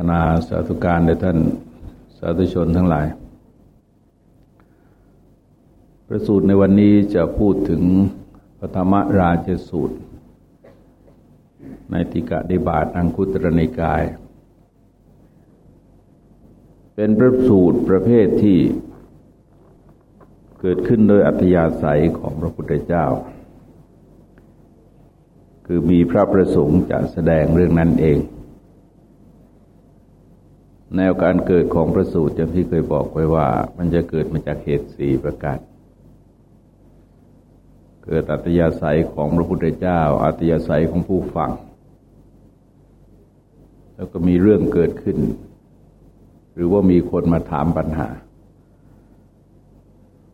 ธนาสาธุการในท่านสาธุชนทั้งหลาย ประสูตรในวันนี้จะพูดถึงพระธรรมราชสูตร ในติกะดิบาตอังคุตรนิกาย เป็นพระสูตรประเภทที่เกิดขึ้นโดยอัธยาศัยของพระพุทธเจ้า คือมีพระประสงค์จะแสดงเรื่องนั้นเอง แนวการเกิดของพระสูตรอย่างที่เคยบอกไว้ว่า มันจะเกิดมาจากเหตุสี่ประการ เกิดอัตยาศัยของพระพุทธเจ้า อัตยาศัยของผู้ฟัง แล้วก็มีเรื่องเกิดขึ้น หรือว่ามีคนมาถามปัญหา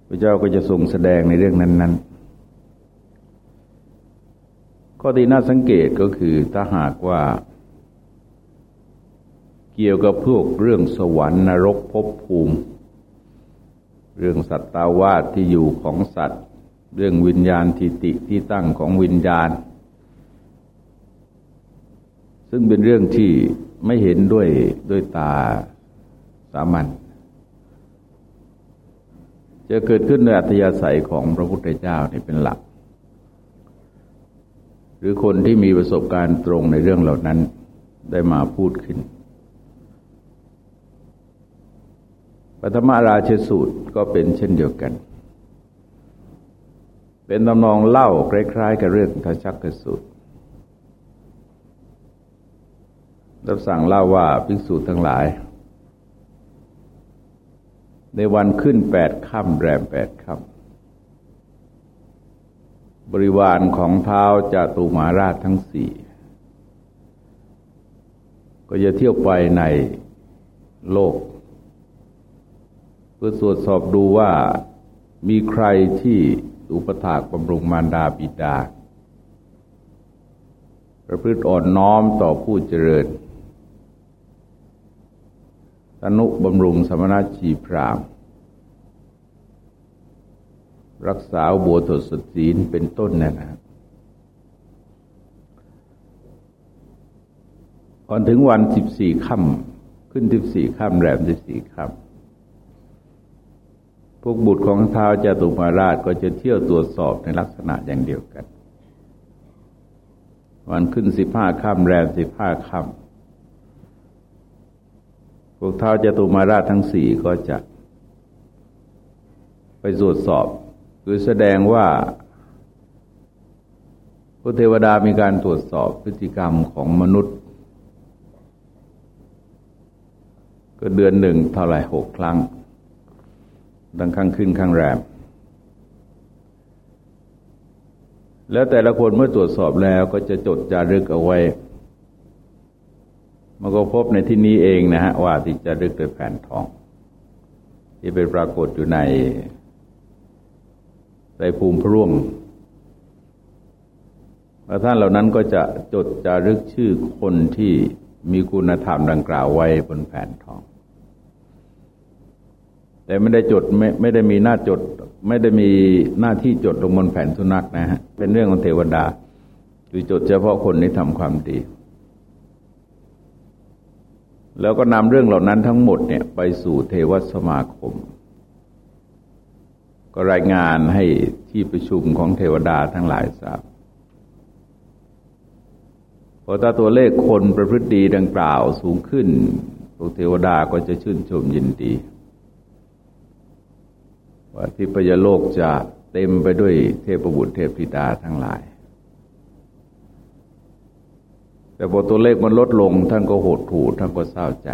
พระเจ้าก็จะทรงแสดงในเรื่องนั้น ๆ ข้อที่น่าสังเกตก็คือถ้าหากว่า เกี่ยวกับพวกเรื่องสวรรค์นรกภพภูมิ เรื่องสัตตาวาสที่อยู่ของสัตว์ เรื่องวิญญาณทิติที่ตั้งของวิญญาณ ซึ่งเป็นเรื่องที่ไม่เห็นด้วยด้วยตาสามัญจะเกิดขึ้นในอัธยาศัยของพระพุทธเจ้านี่เป็นหลัก หรือคนที่มีประสบการณ์ตรงในเรื่องเหล่านั้นได้มาพูดขึ้น ปฐมราชสูตรก็เป็นเช่นเดียวกัน เป็นตำนองเล่าคล้ายๆกับเรื่องทชักกสูตรรับสั่งเล่าว่าภิกษุทั้งหลาย ในวันขึ้นแปดค่ำแรมแปดค่ำบริวารของเท้าจตุมาราชทั้งสี่ ก็จะเที่ยวไปในโลก พื่อตรวจสอบดูว่ามีใครที่อุปถากบำรุงมารดาบิดา ประพฤติอ่อนน้อมต่อผู้เจริญตนุบำรุงสมณชีพราม รักษาบัวถดสศีลเป็นต้นนั่นนะก่อนถึงวันสิบสี่ค่ำขึ้นสิบสี่ค่ำแรมสิบสี่ค่ำ พวกบุตรของท้าวจตุมาราชก็จะเที่ยวตรวจสอบในลักษณะอย่างเดียวกัน วันขึ้นสิบห้าค่ำแรมสิบห้าค่ำพวกท้าวจตุมาราชทั้งสี่ก็จะไปตรวจสอบ คือแสดงว่าพระเทวดามีการตรวจสอบพฤติกรรมของมนุษย์ ก็เดือนหนึ่งเท่าไหร่หกครั้ง ดังข้างขึ้นข้างแรม แล้วแต่ละคนเมื่อตรวจสอบแล้วก็จะจดจารึกเอาไว้ มันก็พบในที่นี้เองนะฮะว่าที่จะรึกโดยแผ่นทอง ที่เป็นปรากฏอยู่ในในภูมิพร่วงแล้วท่านเหล่านั้นก็จะจดจารึกชื่อคนที่มีคุณธรรมดังกล่าวไว้บนแผ่นทอง แต่ไม่ได้จดไม่ไม่ได้มีหน้าจด ไม่ได้มีหน้าที่จดลงบนแผ่นสุนัขนะฮะเป็นเรื่องของเทวดาคือจดเฉพาะคนที่ทำความดี แล้วก็นำเรื่องเหล่านั้นทั้งหมดเนี่ยไปสู่เทวสมาคม ก็รายงานให้ที่ประชุมของเทวดาทั้งหลายทราบพอถ้าตัวเลขคนประพฤติดีดังกล่าวสูงขึ้นพวกเทวดาก็จะชื่นชมยินดี ว่าที่พยโลกจะเต็มไปด้วยเทพบุตรเทพธิดาทั้งหลาย แต่พอตัวเลขมันลดลง ท่านก็โหดหู่ท่านก็เศร้าใจ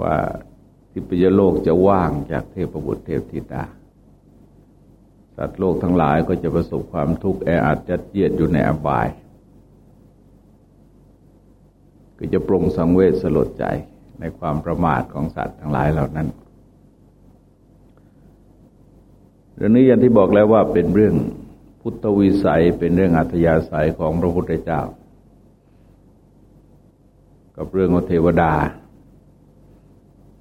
ว่าที่พยโลกจะว่างจากเทพบุตรเทพธิดา สัตว์โลกทั้งหลายก็จะประสบความทุกข์แออัดจัดเยียดอยู่ในอบาย ก็จะปรงสังเวชสลดใจ ในความประมาทของสัตว์ทั้งหลายเหล่านั้นเรื่องนี้อย่างที่บอกแล้วว่าเป็นเรื่องพุทธวิสัยเป็นเรื่องอัธยาศัยของพระพุทธเจ้า กับเรื่องของเทวดา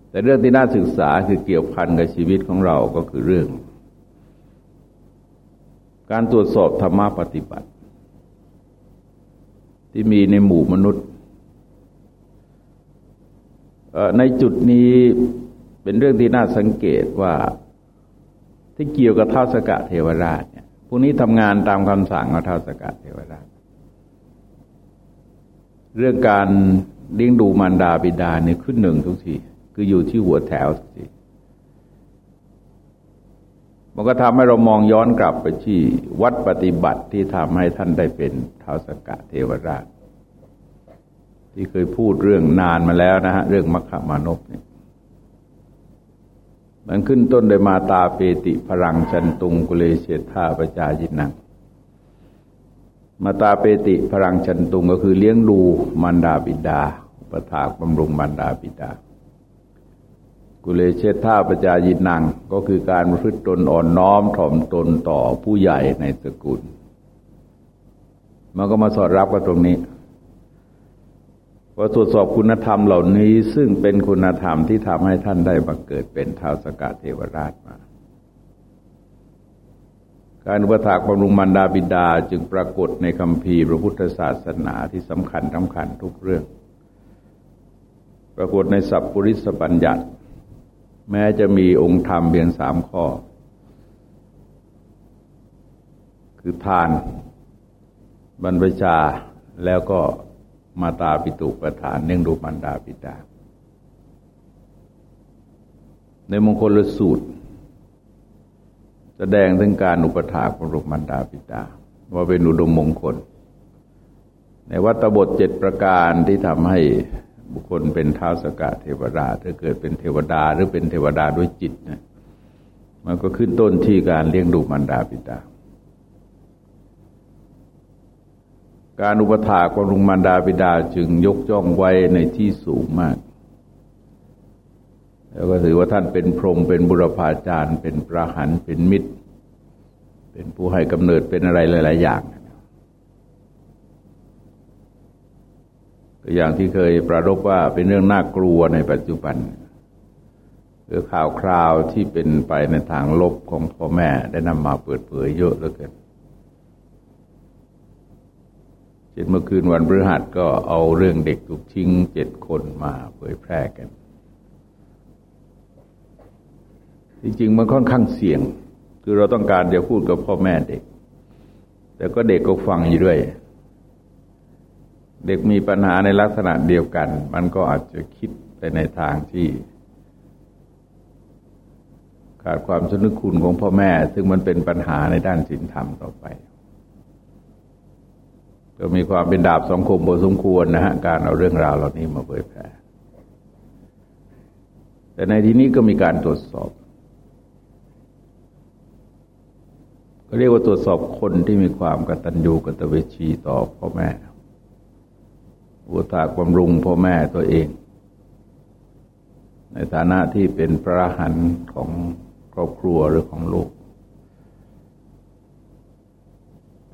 แต่เรื่องที่น่าศึกษาคือเกี่ยวพันกับชีวิตของเราก็คือเรื่อง การตรวจสอบธรรมะปฏิบัติ ที่มีในหมู่มนุษย์ ในจุดนี้เป็นเรื่องที่น่าสังเกตว่าที่เกี่ยวกับท้าวสกะเทวราชเนี่ยพวกนี้ทำงานตามคำสั่งของท้าวสกะเทวราช เรื่องการเลี้ยงดูมารดาบิดาเนี่ยขึ้นหนึ่งทุกที คืออยู่ที่หัวแถวทุกทีมันก็ทำให้เรามองย้อนกลับไปที่วัดปฏิบัติที่ทำให้ท่านได้เป็นท้าวสกะเทวราช ที่เคยพูดเรื่องนานมาแล้วนะฮะเรื่องมัคคมานพเนี่ยมันขึ้นต้นโดยมาตาเปติพรังชันตุงกุเลเชธาปจายินังมาตาเปติพรังชันตุงก็คือเลี้ยงดูมารดาบิดาประถากบำรุงมารดาบิดา กุเลเชธาปจายินังก็คือการพฤติตนอ่อนน้อมถ่อมตนต่อผู้ใหญ่ในสกุล มันก็มาสอดรับกับตรงนี้ ว่าตรวจสอบคุณธรรมเหล่านี้ ซึ่งเป็นคุณธรรมที่ทำให้ท่านได้มาเกิดเป็นท้าวสกัดเทวราชมา การอุปถากบำรุงมารดาบิดาจึงปรากฏในคำพีพระพุทธศาสนาที่สำคัญสำคัญทุกเรื่อง ปรากฏในสัพปริสปัญญัติ แม้จะมีองค์ธรรมเพียงสามข้อ คือทาน บรรพชาแล้วก็ มาตาปิตุประฐานเนื่องดูมันดาปิดา ในมงคลสูตร แสดงถึงการอุปถาของรูปมันดาปิดา ว่าเป็นอุดมมงคล ในวัตบทเจ็ดประการที่ทำให้บุคคลเป็นท้าวสกะเทวดาถ้าเกิดเป็นเทวดาหรือเป็นเทวดาด้วยจิตนะมันก็ขึ้นต้นที่การเลี้ยงดูมันดาปิดา การอุปถากของลุงมารดาบิดาจึงยกย่องไว้ในที่สูงมาก แล้วก็ถือว่าท่านเป็นพรหมเป็นบุรพาจารย์ เป็นประหันเป็นมิตร เป็นผู้ให้กำเนิดเป็นอะไรหลาย ๆ อย่างอย่างที่เคยประรบว่าเป็นเรื่องน่ากลัวในปัจจุบันคือข่าวคราวที่เป็นไปในทางลบของพ่อแม่ได้นำมาเปิดเผยเยอะเหลือเกิน เช่นเมื่อคืนวันพฤหัสก็เอาเรื่องเด็กถูกทิ้งเจ็ดคนมาเผยแพร่กัน จริงๆมันค่อนข้างเสี่ยง คือเราต้องการจะพูดกับพ่อแม่เด็ก แต่ก็เด็กก็ฟังอยู่ด้วย เด็กมีปัญหาในลักษณะเดียวกัน มันก็อาจจะคิดไปในทางที่ขาดความสนึกคุณของพ่อแม่ ซึ่งมันเป็นปัญหาในด้านศีลธรรมต่อไป ก็มีความเป็นดาบสองคมพอสมควรนะฮะการเอาเรื่องราวเหล่านี้มาเผยแพร่แต่ในที่นี้ก็มีการตรวจสอบก็เรียกว่าตรวจสอบคนที่มีความกตัญญูกตเวชีต่อพ่อแม่อุตากบำรุงพ่อแม่ตัวเอง ในฐานะที่เป็นพระหันของครอบครัวหรือของโลก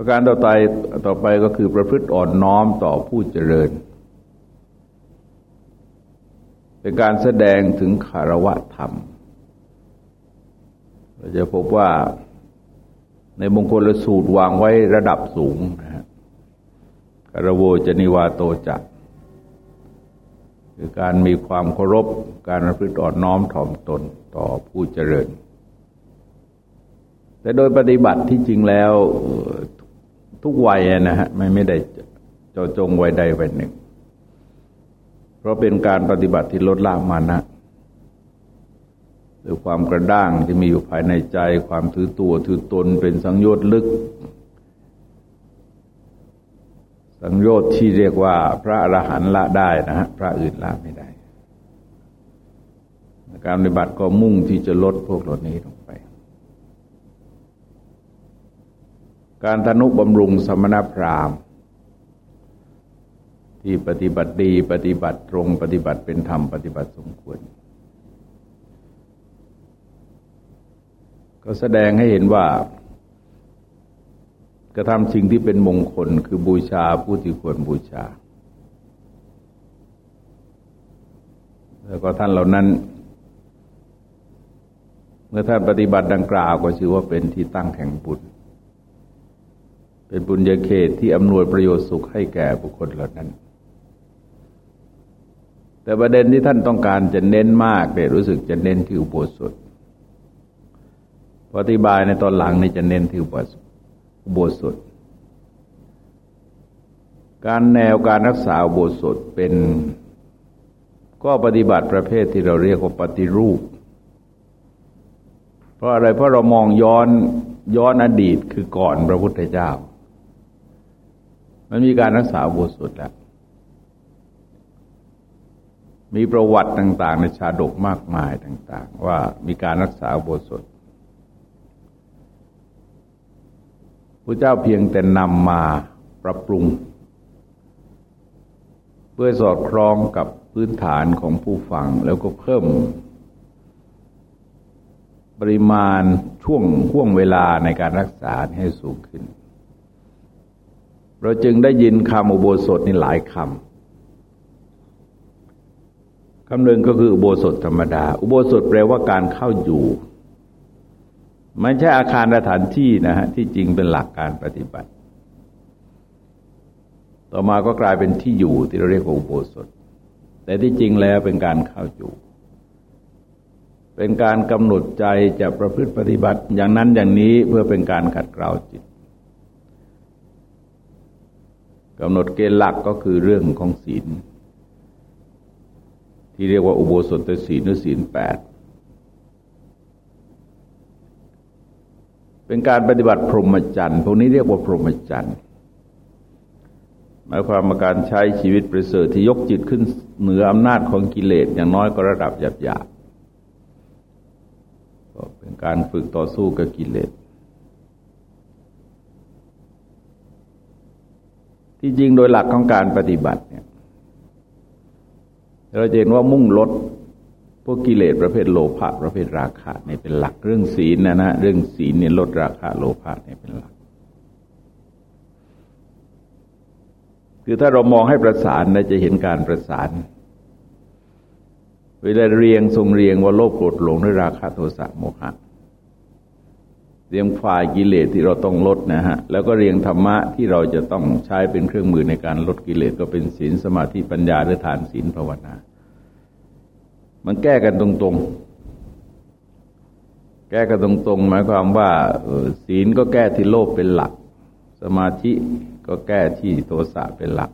ประการต่อไปต่อไปก็คือประพฤติอ่อนน้อมต่อผู้เจริญ เป็นการแสดงถึงคารวะธรรม เราจะพบว่าในมงคลสูตรวางไว้ระดับสูงนะฮะคารโวจนิวาโตจักคือการมีความเคารพ การประพฤติอ่อนน้อมถ่อมตนต่อผู้เจริญแต่โดยปฏิบัติที่จริงแล้ว ทุกวัยนะฮะไม่ไม่ได้เจาจงวัยใดวัยหนึ่ง เพราะเป็นการปฏิบัติที่ลดละมานะหรือความกระด้างที่มีอยู่ภายในใจ ความถือตัวถือตนเป็นสังโยชน์ลึก สังโยชน์ที่เรียกว่าพระอรหันต์ละได้นะฮะพระอื่นละไม่ได้ การปฏิบัติก็มุ่งที่จะลดพวกเหล่านี้ลงไป การทนุบำรุงสมณพราหมณ์ ที่ปฏิบัติดีปฏิบัติตรงปฏิบัติเป็นธรรมปฏิบัติสมควร ก็แสดงให้เห็นว่ากระทำสิ่งที่เป็นมงคลคือบูชาผู้ที่ควรบูชา แล้วก็ท่านเหล่านั้น เมื่อท่านปฏิบัติดังกล่าวก็ชื่อว่าเป็นที่ตั้งแห่งบุญ เป็นบุญญาเขตที่อำนวยประโยชน์สุขให้แก่บุคคลเหล่านั้น แต่ประเด็นที่ท่านต้องการจะเน้นมากเนี่ยรู้สึกจะเน้นที่อุโบสถอธิบายในตอนหลังนี่จะเน้นที่อุโบสถ การแนวการรักษาอุโบสถเป็นก็ปฏิบัติประเภทที่เราเรียกว่าปฏิรูป เพราะอะไรเพราะเรามองย้อนย้อนอดีตคือก่อนพระพุทธเจ้า มันมีการรักษาอุโบสถแล้ว มีประวัติต่าง ๆ ในชาดกมากมายต่าง ๆ ว่ามีการรักษาอุโบสถพระเจ้าเพียงแต่นำมาปรับปรุง เพื่อสอดคล้องกับพื้นฐานของผู้ฟังแล้วก็เพิ่ม ปริมาณช่วงห่วงเวลาในการรักษาให้สูงขึ้น เราจึงได้ยินคำอุโบสถนี่หลายคำคำหนึ่งก็คืออุโบสถธรรมดา อุโบสถแปลว่าการเข้าอยู่ไม่ใช่อาคารสถานที่นะฮะที่จริงเป็นหลักการปฏิบัติ ต่อมาก็กลายเป็นที่อยู่ที่เราเรียกว่าอุโบสถ แต่ที่จริงแล้วเป็นการเข้าอยู่ เป็นการกำหนดใจจะประพฤติปฏิบัติ อย่างนั้นอย่างนี้เพื่อเป็นการขัดเกลาจิต กำหนดเกณฑ์หลักก็คือเรื่องของศีล ที่เรียกว่าอุโบสถศีลหรือศีลแปดเป็นการปฏิบัติพรหมจรรย์พวกนี้เรียกว่าพรหมจรรย์หมายความว่าการใช้ชีวิตประเสริฐที่ยกจิตขึ้นเหนืออำนาจของกิเลสอย่างน้อยก็ระดับหยาบๆก็เป็นการฝึกต่อสู้กับกิเลส ที่จริงโดยหลักของการปฏิบัติเนี่ยเราเห็นว่ามุ่งลดพวกกิเลสประเภทโลภะประเภทราคะเนี่ยเป็นหลักเรื่องศีลนะนะเรื่องศีลเนี่ยลดราคะโลภะเนี่ยเป็นหลัก คือถ้าเรามองให้ประสานเราจะเห็นการประสาน เวลาเรียงทรงเรียงว่าโลภโกรธหลงด้วยราคะโทสะโมหะเเรียงฝ่ายกิเลสที่เราต้องลดนะฮะ แล้วก็เรียงธรรมะที่เราจะต้องใช้เป็นเครื่องมือในการลดกิเลสก็เป็นศีลสมาธิปัญญาหรือฐานศีลภาวนา มันแก้กันตรงๆ แก้กันตรงๆ หมายความว่าศีลก็แก้ที่โลภเป็นหลัก สมาธิก็แก้ที่โทสะเป็นหลัก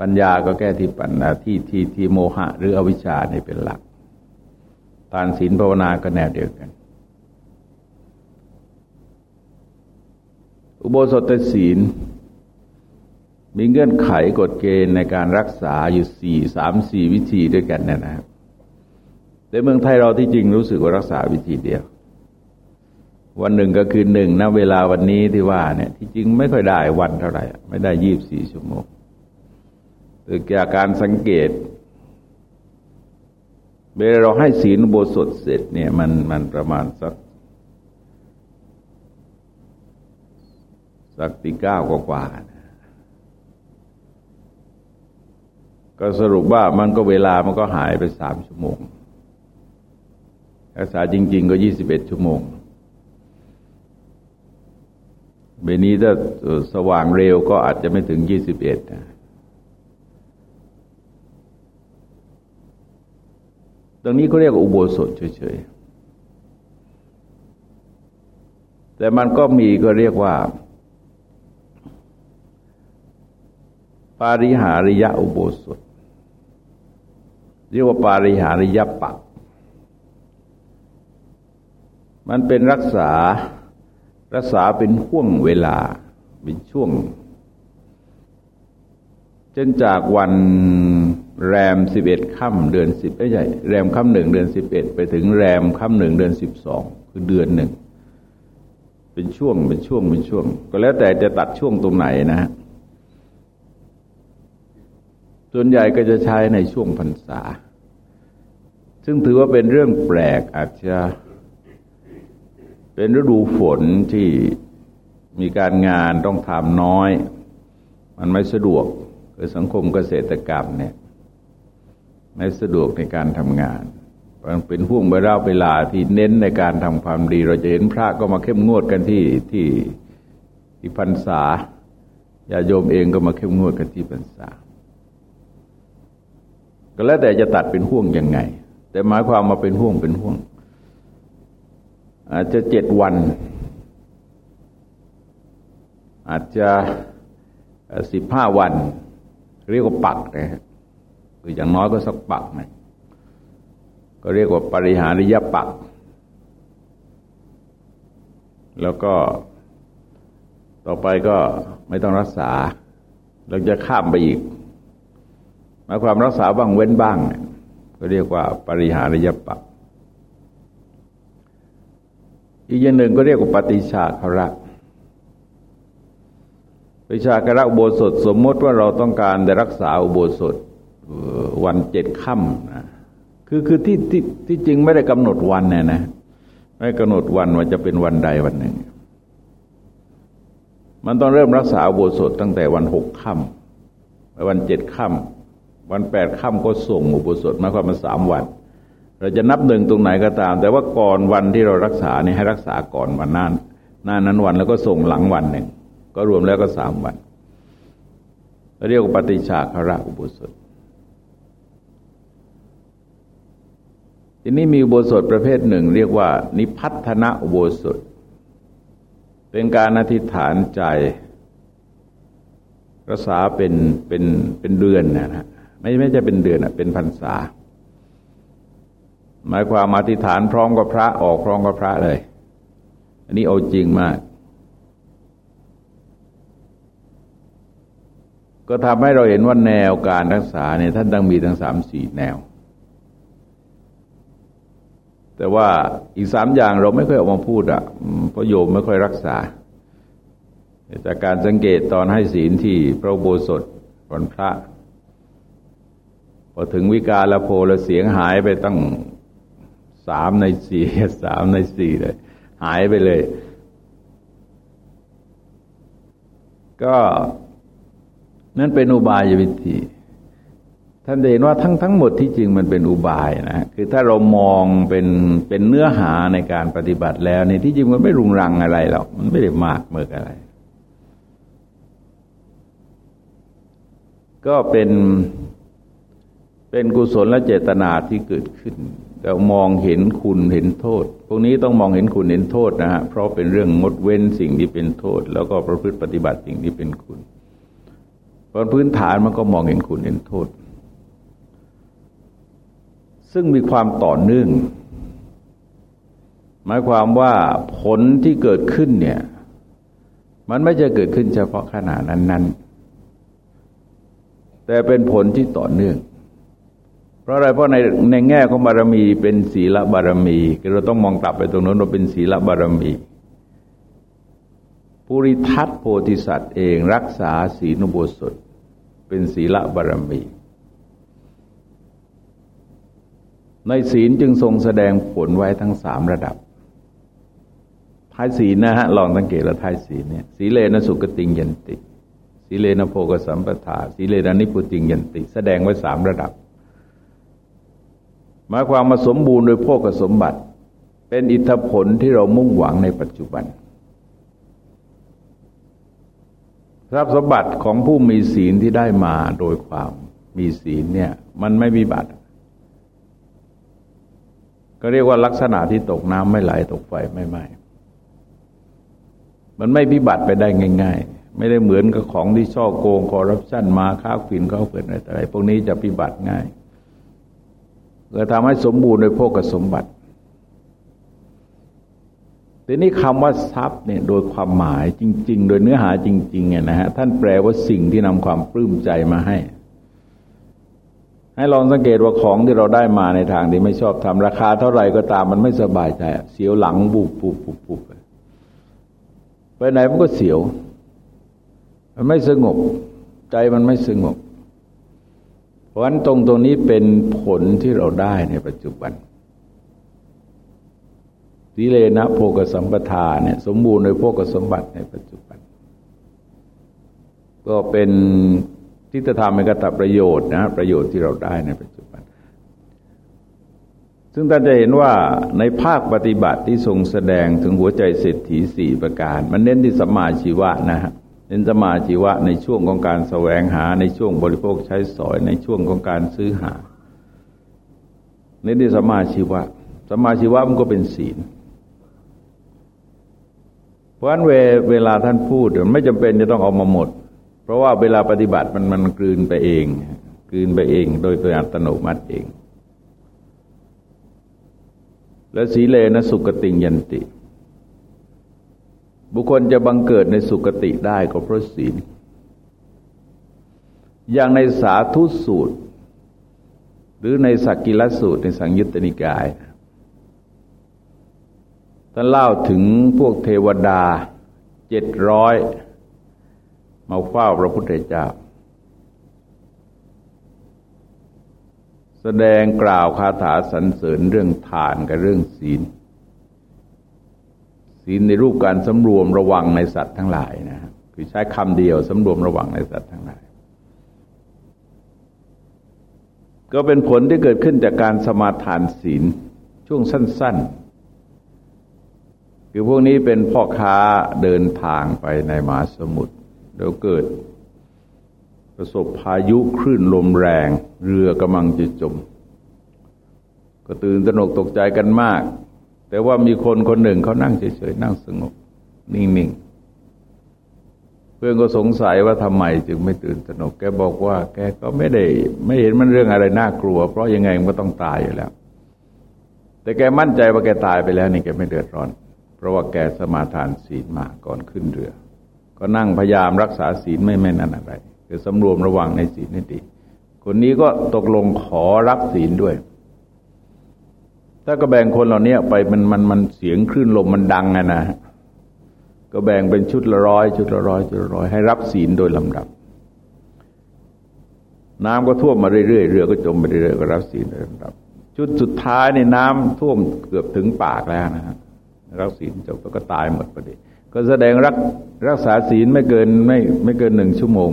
ปัญญาก็แก้ที่ปัญญาที่ที่ที่โมหะ หรืออวิชชาเนี่เป็นหลัก ทานศีลภาวนาก็แนวเดียวกัน อุโบสถศีล มีเงื่อนไขกฎเกณฑ์ในการรักษาอยู่สี่สามสี่วิธีด้วยกันนะครับแต่เมืองไทยเราที่จริงรู้สึกว่ารักษาวิธีเดียว วันหนึ่งก็คือหนึ่งนะเวลาวันนี้ที่ว่าเนี่ย ที่จริงไม่ค่อยได้วันเท่าไหร่ ไม่ได้ยี่บสี่ชั่วโมงคือจากการสังเกตเวลาเราให้ศีลโบสถเสร็จเนี่ยมันมันประมาณสัก สักตีเก้ากว่าก็สรุปว่ามันก็เวลามันก็หายไปสามชั่วโมงรักษาจริง ๆ ก็ยี่สิบเอ็ดชั่วโมงเบนี้ถ้าสว่างเร็วก็อาจจะไม่ถึงยี่สิบเอ็ดตรงนี้เขาเรียกอุโบสถเฉยๆ แต่มันก็มีก็เรียกว่า ปาริหาริยะอุโบสถ เรียกว่าปาริหาริยปัก มันเป็นรักษารักษาเป็นห่วงเวลา เป็นช่วงเช่นจากวันแรมสิบเอ็ดค่ำเดือนสิบไม่ใช่แรมค่ำหนึ่งเดือนสิบเอ็ดไปถึงแรมค่ำหนึ่งเดือนสิบสองคือเดือนหนึ่ง เป็นช่วงเป็นช่วงเป็นช่วง ก็แล้วแต่จะตัดช่วงตรงไหนนะฮะ ส่วนใหญ่ก็จะใช้ในช่วงพรรษา ซึ่งถือว่าเป็นเรื่องแปลกอาจจะเป็นฤดูฝนที่มีการงานต้องทำน้อย มันไม่สะดวกคือสังคมเกษตรกรรมเนี่ยไม่สะดวกในการทำงานมันเป็นห่วงเวลาเวลาที่เน้นในการทำความดี เราจะเห็นพระก็มาเข้มงวดกันที่ที่ที่พรรษาญาโยมเองก็มาเข้มงวดกันที่พรรษา ก็แล้วแต่จะตัดเป็นห่วงยังไง แต่หมายความมาเป็นห่วงเป็นห่วง อาจจะเจ็ดวัน อาจจะสิบห้าวัน เรียกว่าปักนะคืออย่างน้อยก็สักปักนะก็เรียกว่าปริหาริยปัก แล้วก็ต่อไปก็ไม่ต้องรักษา เราจะข้ามไปอีกายความรักษาบ้างเว้นบ้างก็เรียกว่าปริหารยปักอีกอย่างหนึ่งก็เรียกว่าปฏิชาคระปฏิชาคระอุโบสถสมมติว่าเราต้องการได้รักษาอุโบสถวันเจ็ดค่ำนะคือคือที่ที่ที่จริงไม่ได้กำหนดวันเนี่ยนะไม่กำหนดวันว่าจะเป็นวันใดวันหนึ่ง มันต้องเริ่มรักษาอุโบสถตั้งแต่วันหกค่ำวันเจ็ดค่ำ วันแปดค่ำก็ส่งอุโบสถมาความมันสามวัน เราจะนับหนึ่งตรงไหนก็ตาม แต่ว่าก่อนวันที่เรารักษาเนี่ยให้รักษาก่อนวันนั้นหน้านั้นวันแล้วก็ส่งหลังวันหนึ่งก็รวมแล้วก็สามวัน เรียกว่าปฏิชาคระอุโบสถ ทีนี้มีอุโบสถประเภทหนึ่ง เรียกว่า นิพัฒนาอุโบสถ เป็นการอธิษฐานใจรักษาเป็นเป็นเป็นเดือนนะฮะ ไม่ไม่ใช่เป็นเดือนอะเป็นพรรษา หมายความอธิษฐานพร้อมกับพระออกพร้อมกับพระเลย อันนี้เอาจริงมาก ก็ทำให้เราเห็นว่าแนวการรักษาเนี่ยท่านต้องมีทั้งสามสี่แนว แต่ว่าอีกสามอย่างเราไม่ค่อยออกมาพูดอะเพราะโยมไม่ค่อยรักษาจากการสังเกตตอนให้ศีลที่พระโบสถวันพระ พอถึงวิกาลโพลเสียงหายไปตั้งสามในสี่สามในสี่เลย หายไปเลย ก็นั่นเป็นอุบายวิธี ท่านเห็นว่าทั้งทั้งหมดที่จริงมันเป็นอุบายนะคือถ้าเรามองเป็นเป็นเนื้อหาในการปฏิบัติแล้วเนี่ยที่จริงมันไม่รุงรังอะไรหรอกมันไม่ได้มากเมื่ออะไร ก็เป็น เป็นกุศลและเจตนาที่เกิดขึ้นเรามองเห็นคุณเห็นโทษ พวกนี้ต้องมองเห็นคุณเห็นโทษนะฮะ เพราะเป็นเรื่องงดเว้นสิ่งที่เป็นโทษ แล้วก็ประพฤติปฏิบัติสิ่งที่เป็นคุณบนพื้นฐานมันก็มองเห็นคุณเห็นโทษ ซึ่งมีความต่อเนื่อง หมายความว่าผลที่เกิดขึ้นเนี่ย มันไม่จะเกิดขึ้นเฉพาะขณะนั้น ๆ แต่เป็นผลที่ต่อเนื่อง เพราะอะไรเพราะในในแง่ของบารมีเป็นศีลบารมีเราต้องมองกลับไปตรงนั้นเราเป็นศีลบารมีปุริทัตโพธิสัตว์เองรักษาศีลโบสถเป็นศีลบารมี ในศีลจึงทรงแสดงผลไว้ทั้งสามระดับ ท้ายศีลนะฮะลองสังเกตแล้วท้ายศีลเนี่ยสีเลนะสุกติงยันติ สีเลนะโพกสัมปทาสีเลนะนิพุติงยันติ แสดงไว้สามระดับ มายความมาสมบูรณ์โดยโภกกสมบัติ เป็นอิทธิผลที่เรามุ่งหวังในปัจจุบัน ทรัพย์สมบัติของผู้มีศีลที่ได้มาโดยความมีศีลเนี่ย มันไม่มีบัตรก็เรียกว่าลักษณะที่ตกน้ำไม่ไหลตกไฟไม่ไหม้มันไม่พิบัติไปได้ง่าย ๆ ไม่ได้เหมือนกับของที่ช่อโกงคอร์รัปชันมาค้าฝิ่นเข้าเปิดอะไรพวกนี้จะพิบัติง่าย เพื่อทำให้สมบูรณ์โดยพวกสมบัติทีนี้คำว่าทรัพย์เนี่ยโดยความหมายจริง ๆ โดยเนื้อหาจริงๆเนี่ยนะฮะท่านแปลว่าสิ่งที่นำความปลื้มใจมาให้ ให้ลองสังเกตว่าของที่เราได้มาในทางที่ไม่ชอบทำราคาเท่าไหร่ก็ตามมันไม่สบายใจเสียวหลังบุบปุบปุบปุบไปไหนมันก็เสียว มันไม่สงบ ใจมันไม่สงบ เพราะฉะนั้นตรงตรงนี้เป็นผลที่เราได้ในปัจจุบันสีเลนะโภกสัมปทาเนี่ยสมบูรณ์โดยโภกสมบัติในปัจจุบัน ก็เป็นที่จะทำเป็นกตประโยชน์นะประโยชน์ที่เราได้ในปัจจุบัน ซึ่งท่านจะเห็นว่าในภาคปฏิบัติที่ทรงแสดงถึงหัวใจเศรษฐีสี่ประการ มันเน้นที่สัมมาชีวะนะฮะ เน้นสมาชีวะในช่วงของการแสวงหาในช่วงบริโภคใช้สอยในช่วงของการซื้อหาเน้นที่สัมาชีวะสมาชีวะมันก็เป็นศีล เพราะฉะนั้นเวลาท่านพูดไม่จำเป็นจะต้องเอามาหมด เพราะว่าเวลาปฏิบัติมันมันกลืนไปเองกลืนไปเอง โดยโดยอัตโนมัติเอง และสีเลนะสุกติงยันติ บุคคลจะบังเกิดในสุกติได้ก็เพราะศีล อย่างในสาธุสูตร หรือในสักกิลสูตรในสังยุตตนิกายท่านเล่าถึงพวกเทวดาเจ็ดร้อยมาเฝ้าพระพุทธเจ้า แสดงกล่าวคาถาสรรเสริญเรื่องทานกับเรื่องศีล ศีลในรูปการสำรวมระวังในสัตว์ทั้งหลายนะคือใช้คำเดียวสำรวมระวังในสัตว์ทั้งหลาย ก็เป็นผลที่เกิดขึ้นจากการสมาทานศีลช่วงสั้น ๆ คือพวกนี้เป็นพ่อค้าเดินทางไปในมหาสมุทรแล้วเกิด ประสบพายุคลื่นลมแรง เรือกำลังจะจม ก็ตื่นตระหนกตกใจกันมาก แต่ว่ามีคนคนหนึ่งเขานั่งเฉยๆนั่งสงบ นิ่งๆ เพื่อนก็สงสัยว่าทำไมจึงไม่ตื่นตระหนกแกบอกว่า แกก็ไม่ได้ ไม่เห็นมันเรื่องอะไรน่ากลัว เพราะยังไงมันก็ต้องตายอยู่แล้ว แต่แกมั่นใจว่าแกตายไปแล้วนี่แกไม่เดือดร้อน เพราะว่าแกสมาทานศีลมาก่อนขึ้นเรือ ก็นั่งพยายามรักษาศีลไม่แม่นั่นอะไรคือสำรวมระวังในศีลนี่ดีคนนี้ก็ตกลงขอรับศีลด้วย ถ้าก็แบ่งคนเหล่านี้ไปมันมันมันเสียงคลื่นลมมันดังไงนะ ก็แบ่งเป็นชุดละร้อยชุดละร้อยชุดละร้อยให้รับศีลโดยลำดับ น้ำก็ท่วมมาเรื่อยๆเรือก็จมไปเรื่อยๆก็รับศีลโดยลำดับ ชุดสุดท้ายในน้ำท่วมเกือบถึงปากแล้วนะฮะรับศีลจบแล้วก็ตายหมดประเดี๋ยวก็แสดงรักรักษาศีลไม่เกินไม่ไม่เกินหนึ่งชั่วโมง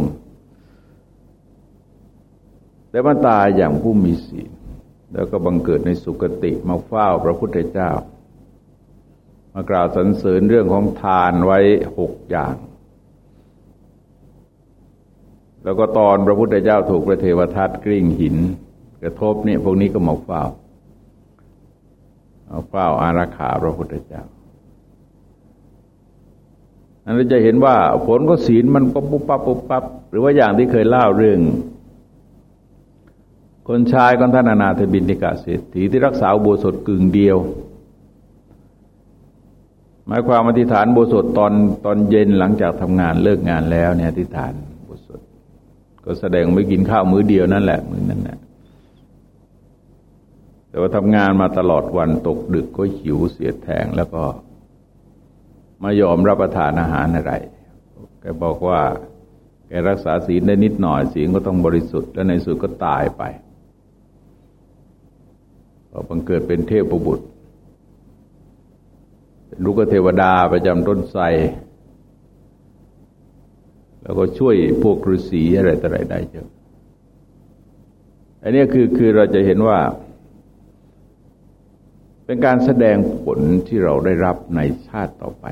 แต่มันตายอย่างผู้มีศีล แล้วก็บังเกิดในสุคติมาเฝ้าพระพุทธเจ้า มากล่าวสรรเสริญเรื่องของทานไว้หกอย่าง แล้วก็ตอนพระพุทธเจ้าถูกพระเทวทัตกริ่งหิน กระทบเนี่ยพวกนี้ก็มาเฝ้าเอาเฝ้าอาราขาพระพุทธเจ้าอันนี้จะเห็นว่าผลก็ศีลมันปุ๊บปุ๊บปั๊บปุ๊บปั๊บหรือว่าอย่างที่เคยเล่าเรื่อง คนชายของท่านอนาถบินิกาเศรษฐีที่รักษาโบสถกึ่งเดียว หมายความอธิษฐานโบสถตอนตอนเย็นหลังจากทำงานเลิกงานแล้วเนี่ยอธิษฐานโบสถก็แสดงไม่กินข้าวมื้อเดียวนั่นแหละมื้อนั้นแหละแต่ว่าทำงานมาตลอดวันตกดึกก็หิวเสียแทงแล้วก็มายอมรับประทานอาหารอะไร แกบอกว่า แกรักษาศีลได้นิดหน่อยศีลก็ต้องบริสุทธิ์ และในสุดก็ตายไป ก็บังเกิดเป็นเทพบุตรเป็นลูกเทวดาประจำต้นไทรแล้วก็ช่วยพวกฤาษีอะไรต่ออะไรได้เยอะอันนี้คือคือเราจะเห็นว่า เป็นการแสดงผลที่เราได้รับในชาติต่อไป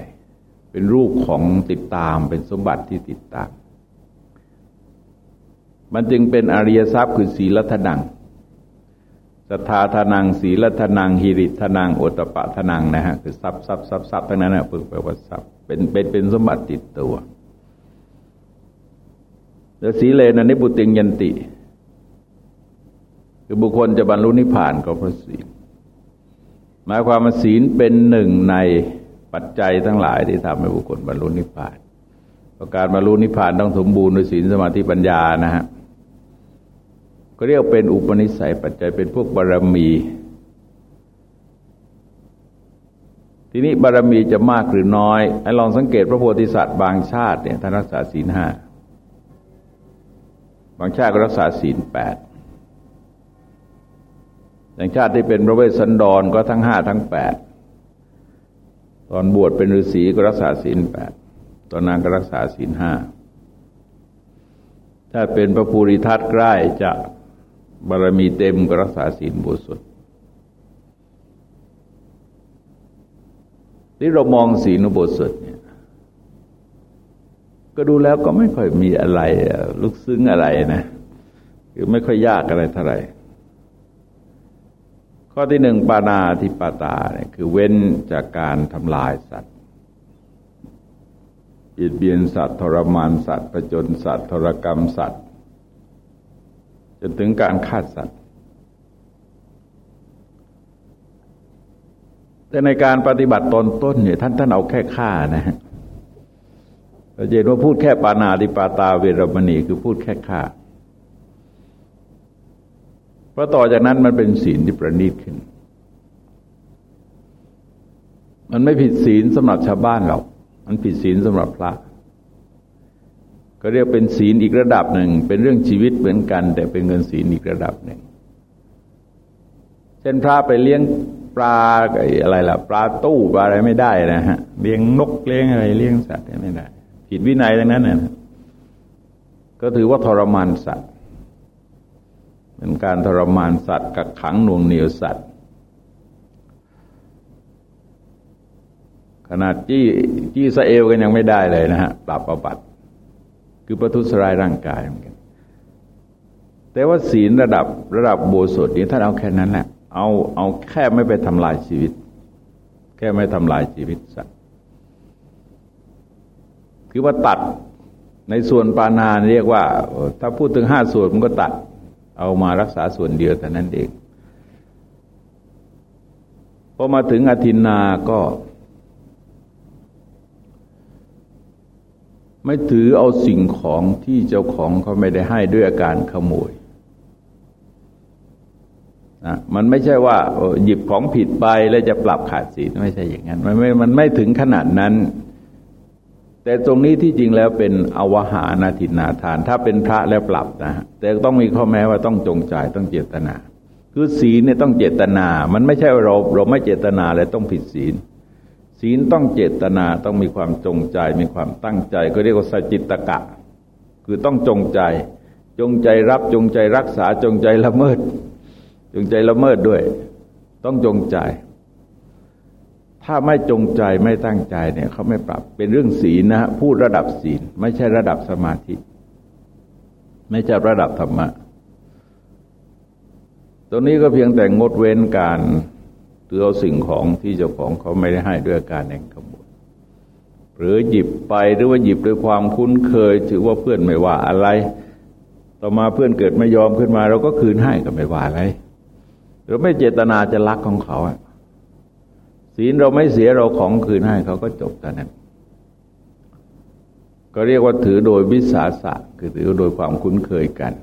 เป็นรูปของติดตามเป็นสมบัติที่ติดตาม มันจึงเป็นอริยทรัพย์คือศีลธนัง สทธาทนังศีลทนังหิริทนังโอตปะทนังนะฮะคือทรัพย์ทรัพย์ทรัพย์ทรัพย์ทั้งนั้นนะฝึกแปว่าทรัพย์เป็นเป็นเป็นสมบัติติดตัวแล้วสีเลนะนิบุติงยันติ คือบุคคลจะบรรลุนิพพานก็เพราะศีลหมายความว่าศีลเป็นหนึ่งในปัจจัยทั้งหลายที่ทำให้บุคคลบรรลุนิพพานประการบรรลุนิพพานต้องสมบูรณ์ด้วยศีลสมาธิปัญญานะฮะ ก็เรียกเป็นอุปนิสัยปัจจัยเป็นพวกบารมี ทีนี้บารมีจะมากหรือน้อยให้ลองสังเกตพระโพธิสัตว์บางชาติเนี่ยท่านรักษาศีลห้าบางชาติก็รักษาศีลแปดอย่างชาติที่เป็นพระเวสสันดรก็ทั้งห้าทั้งแปดตอนบวชเป็นฤาษีก็รักษาศีลแปดตอนนั้นก็รักษาศีลห้าถ้าเป็นพระภูริทัตใกล้จะ บารมีเต็มก็รักษาศีลบริสุทธิ์ที่เรามองศีลบริสุทธิ์เนี่ยก็ดูแล้วก็ไม่ค่อยมีอะไรลึกซึ้งอะไรนะคือไม่ค่อยยากอะไรเท่าไหร่ข้อที่หนึ่งปานาทิปาตาเนี่ยคือเว้นจากการทำลายสัตว์เบียดเบียนสัตว์ทรมานสัตว์ประจนสัตว์ทรกรรมสัตว์ จนถึงการฆ่าสัตว์ แต่ในการปฏิบัติตอนต้นเนี่ยท่านท่านเอาแค่ฆ่านะฮะเราเห็นว่าพูดแค่ปานาติปาตาเวรมณีคือพูดแค่ฆ่าเพราะต่อจากนั้นมันเป็นศีลที่ประณีตขึ้น มันไม่ผิดศีลสำหรับชาวบ้านหรอกมันผิดศีลสำหรับพระ ก็เรียกเป็นศีลอีกระดับหนึ่ง เป็นเรื่องชีวิตเหมือนกัน แต่เป็นเงินศีลอีกระดับหนึ่ง เช่นพระไปเลี้ยงปลาอะไรล่ะ ปลาตู้ปลาอะไรไม่ได้นะฮะเลี้ยงนกเลี้ยงอะไรเลี้ยงสัตว์ไม่ได้ ผิดวินัยดังนั้นนะก็ถือว่าทรมานสัตว์เป็นการทรมานสัตว์กักขังหน่วงเหนียวสัตว์ ขนาดจี้จี้สเอวกันยังไม่ได้เลยนะฮะปรับประบัติ คือประทุษร้ายร่างกายเหมือนกัน แต่ว่าศีลระดับระดับโบสถนี้ท่านเอาแค่นั้นแหละ เอาเอาแค่ไม่ไปทำลายชีวิต แค่ไม่ทำลายชีวิตสัตว์ คือว่าตัดในส่วนปานาเรียกว่า ถ้าพูดถึงห้าส่วนมันก็ตัด เอามารักษาส่วนเดียวแต่นั้นเองพอมาถึงอธินาก็ ไม่ถือเอาสิ่งของที่เจ้าของเขาไม่ได้ให้ด้วยอาการขโมยนะมันไม่ใช่ว่าหยิบของผิดไปแล้วจะปรับขาดศีลไม่ใช่อย่างนั้นมันไม่มันไม่ถึงขนาดนั้น แต่ตรงนี้ที่จริงแล้วเป็นอวหานาทินาทาน ถ้าเป็นพระแล้วปรับนะฮะแต่ต้องมีข้อแม้ว่าต้องจงใจต้องเจตนา คือศีลเนี่ยต้องเจตนา มันไม่ใช่เราเราไม่เจตนาแล้วต้องผิดศีล ศีลต้องเจตนาต้องมีความจงใจ มีความตั้งใจ ก็เรียกว่าสัจจิตกะ คือต้องจงใจ จงใจรับจงใจรักษาจงใจละเมิด จงใจละเมิดด้วย ต้องจงใจ ถ้าไม่จงใจไม่ตั้งใจเนี่ยเขาไม่ปรับเป็นเรื่องศีลนะพูดระดับศีล ไม่ใช่ระดับสมาธิ ไม่ใช่ระดับธรรมะตรงนี้ก็เพียงแต่งดเว้นการ ถือเอาสิ่งของที่เจ้าของเขาไม่ได้ให้ด้วยการแห่งขโมยหรือหยิบไปหรือว่าหยิบด้วยความคุ้นเคย ถือว่าเพื่อนไม่ว่าอะไร ต่อมาเพื่อนเกิดไม่ยอมขึ้นมา เราก็คืนให้ก็ไม่ว่าอะไรเราไม่เจตนาจะลักของเขาศีลเราไม่เสียเราของคืนให้เขาก็จบแต่นั้นก็เรียกว่าถือโดยวิสาสะคือถือโดยความคุ้นเคยกัน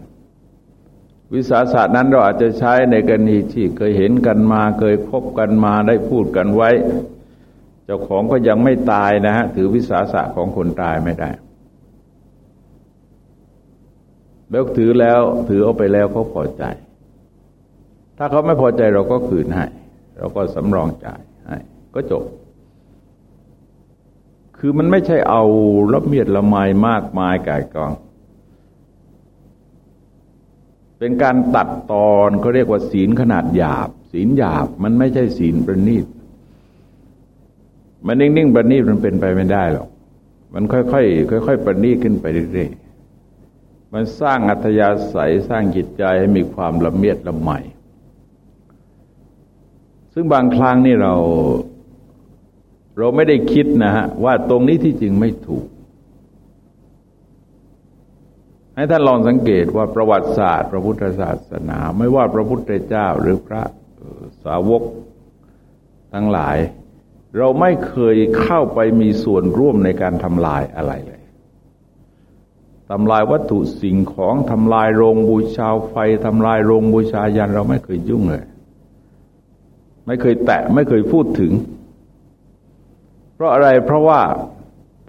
วิสาสะนั้นเราอาจจะใช้ในกรณีที่เคยเห็นกันมาเคยพบกันมาได้พูดกันไว้ เจ้าของก็ยังไม่ตายนะฮะถือวิสาสะของคนตายไม่ได้ แล้วถือแล้วถือเอาไปแล้วเขาพอใจ ถ้าเขาไม่พอใจเราก็คืนให้ เราก็สำรองจ่ายก็จบ คือมันไม่ใช่เอาละเมียดละไมมากมายกายกอง เป็นการตัดตอนเขาเรียกว่าศีลขนาดหยาบ ศีลหยาบมันไม่ใช่ศีลประณีตมันนิ่งๆประณีตมันเป็นไปไม่ได้หรอกมันค่อยๆค่อยๆประณีตขึ้นไปเรื่อยๆมันสร้างอัธยาศัยสร้างจิตใจให้มีความละเมียดละไมซึ่งบางครั้งนี่เรา เราไม่ได้คิดนะฮะว่าตรงนี้ที่จริงไม่ถูก ให้ท่านลองสังเกตว่าประวัติศาสตร์ พระพุทธศาสนา ไม่ว่าพระพุทธเจ้าหรือพระสาวกทั้งหลาย เราไม่เคยเข้าไปมีส่วนร่วมในการทำลายอะไรเลยทำลายวัตถุสิ่งของทำลายโรงบูชาไฟทำลายโรงบูชายันเราไม่เคยยุ่งเลย ไม่เคยแตะไม่เคยพูดถึง เพราะอะไรเพราะว่า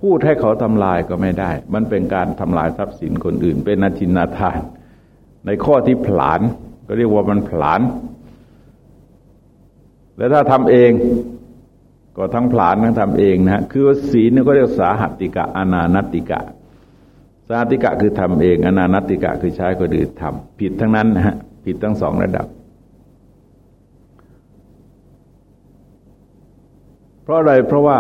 พูดให้เขาทำลายก็ไม่ได้ มันเป็นการทำลายทรัพย์สินคนอื่น เป็นนาทินาทาน ในข้อที่ผลาน ก็เรียกว่ามันผลาน แล้วถ้าทำเองก็ทั้งผลานทั้งทำเองนะคือศีลนี่ก็เรียกสาหัติกะอนานติกะ สาหัติกะคือทำเองอนานติกะคือใช้คนอื่นทำผิดทั้งนั้นนะฮะผิดทั้งสองระดับ เพราะอะไรเพราะว่า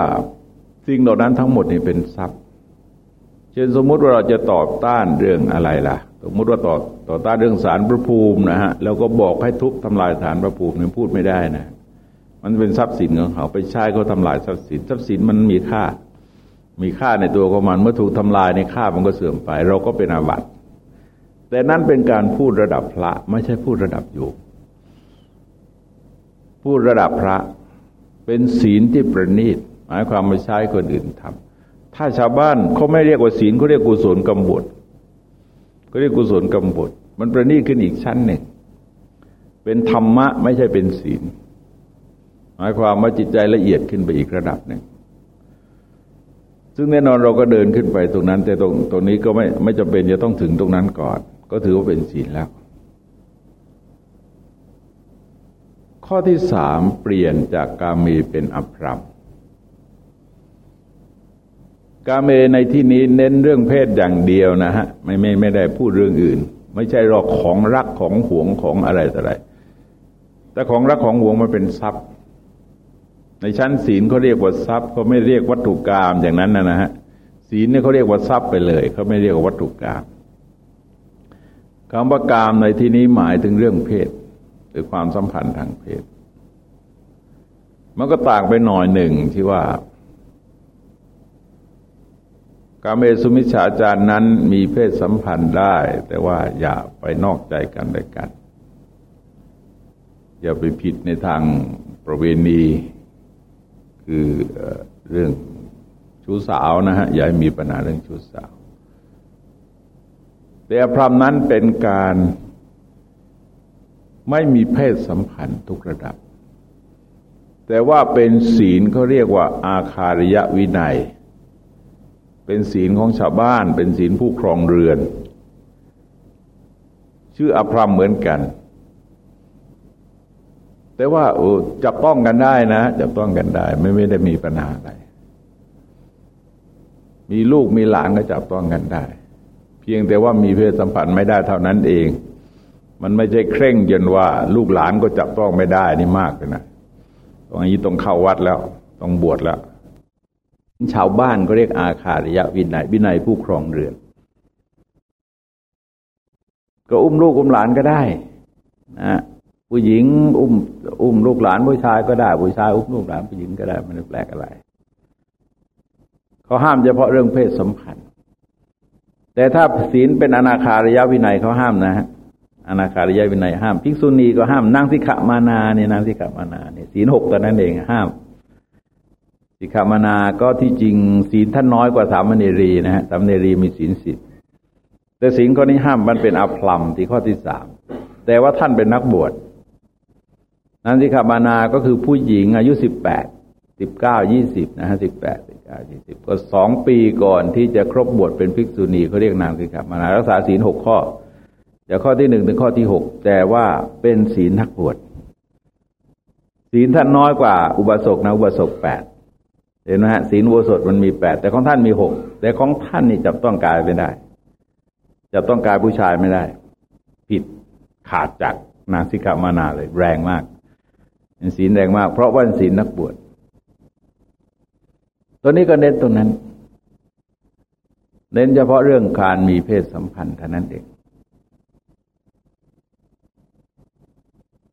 สิ่งเหล่านั้นทั้งหมดนี่เป็นทรัพย์ เช่นสมมุติว่าเราจะตอบต้านเรื่องอะไรล่ะ สมมุติว่าต่อต่อต้านเรื่องสารพระภูมินะฮะ แล้วก็บอกให้ทุบทำลายสารพระภูมิเนี่ยพูดไม่ได้นะ มันเป็นทรัพย์สินของเขาไปใช้เขาทำลายทรัพย์สิน ทรัพย์สินมันมีค่า มีค่าในตัวของมันเมื่อถูกทำลายในค่ามันก็เสื่อมไป เราก็เป็นอาบัติแต่นั้นเป็นการพูดระดับพระไม่ใช่พูดระดับโยมพูดระดับพระเป็นศีลที่ประณีต หมายความไม่ใช้คนอื่นทำถ้าชาวบ้านเขาไม่เรียกว่าศีลเขาเรียกกุศลกรรมบทเขาเรียกกุศลกรรมบทมันประณีตขึ้นอีกชั้นหนึ่ง เป็นธรรมะไม่ใช่เป็นศีล หมายความว่าจิตใจละเอียดขึ้นไปอีกระดับหนึ่งซึ่งแน่นอนเราก็เดินขึ้นไปตรงนั้น แต่ตรงตรงนี้ก็ไม่ไม่จำเป็นจะต้องถึงตรงนั้นก่อน ก็ถือว่าเป็นศีลแล้ว ข้อที่สามเปลี่ยนจากกาเมเป็นอภรรม กาเมในที่นี้เน้นเรื่องเพศอย่างเดียวนะฮะไม่ไม่ไม่ได้พูดเรื่องอื่น ไม่ใช่รอกของรักของหวงของอะไรต่ออะไร แต่ของรักของหวงมันเป็นทรัพย์ ในชั้นศีลเขาเรียกว่าทรัพย์เขาไม่เรียกวัตถุกรรมอย่างนั้นนะนะฮะศีลเนี่ยเขาเรียกว่าทรัพย์ไปเลยเขาไม่เรียกว่าวัตถุกรรมคำว่ากามในที่นี้หมายถึงเรื่องเพศ หรือความสัมพันธ์ทางเพศ มันก็ต่างไปหน่อยหนึ่งที่ว่า การเมสุมิชฌาจารนั้นมีเพศสัมพันธ์ได้ แต่ว่าอย่าไปนอกใจกันเลยกัน อย่าไปผิดในทางประเวณี คือเรื่องชู้สาวนะฮะอย่ามีปัญหาเรื่องชู้สาว แต่พรามนั้นเป็นการไม่มีเพศสัมพันธ์ทุกระดับ แต่ว่าเป็นศีลเขาเรียกว่าอาคาริยวินัย เป็นศีลของชาวบ้าน เป็นศีลผู้ครองเรือน ชื่ออภรรมเหมือนกัน แต่ว่าจับต้องกันได้นะจับต้องกันได้ ไม่ไม่ได้มีปัญหาอะไรมีลูกมีหลานก็จับต้องกันได้ เพียงแต่ว่ามีเพศสัมพันธ์ไม่ได้เท่านั้นเอง มันไม่ใช่เคร่งจนว่า ลูกหลานก็จับต้องไม่ได้นี่มากเลยนะตรงนี้ต้องเข้าวัดแล้ว ต้องบวชแล้ว ชาวบ้านก็เรียกอาคาริยะวินัยวินัยผู้ครองเรือน ก็อุ้มลูกอุ้มหลานก็ได้นะผู้หญิงอุ้ม อุ้มลูกหลานผู้ชายก็ได้ผู้ชายอุ้มลูกหลานผู้หญิงก็ได้มันแปลกอะไรเขาห้ามเฉพาะเรื่องเพศสัมพันธ์ แต่ถ้าศีลเป็นอนาคาริยวินัยเขาห้ามนะฮะอนาคาริยวินัยห้ามภิกษุณีก็ห้ามนางสิกขามานาเนี่ยนางสิกขามานาเนี่ยศีลหกตอนนั้นเองห้าม สิกขามนาก็ที่จริงศีลท่านน้อยกว่าสามเณรีนะฮะสามเณรีมีศีลสิบแต่ศีลข้อนี้ห้ามมันเป็นอภลัมที่ข้อที่สามแต่ว่าท่านเป็นนักบวชนางสิกขามานาก็คือผู้หญิงอายุสิบแปดสิบเก้ายี่สิบนะฮะสิบแปดสิบเก้ายี่สิบก็สองปีก่อนที่จะครบบวชเป็นภิกษุณีเขาเรียกนางสิกขามานารักษาศีลหกข้อจากข้อที่หนึ่งถึงข้อที่หกแต่ว่าเป็นศีลนักบวชศีลท่านน้อยกว่าอุบาสกนะอุบาสกแปด เห็นไหมฮะศีลอุโบสถมันมีแปดแต่ของท่านมีหกแต่ของท่านนี่จับต้องกายไม่ได้ จับต้องกายผู้ชายไม่ได้ ผิดขาดจากนาสิกามานาเลย แรงมากเป็นศีลแรงมาก เพราะว่าศีลนักบวชตัวนี้ก็เน้นตรงนั้น เน้นเฉพาะเรื่องการมีเพศสัมพันธ์เท่านั้นเอง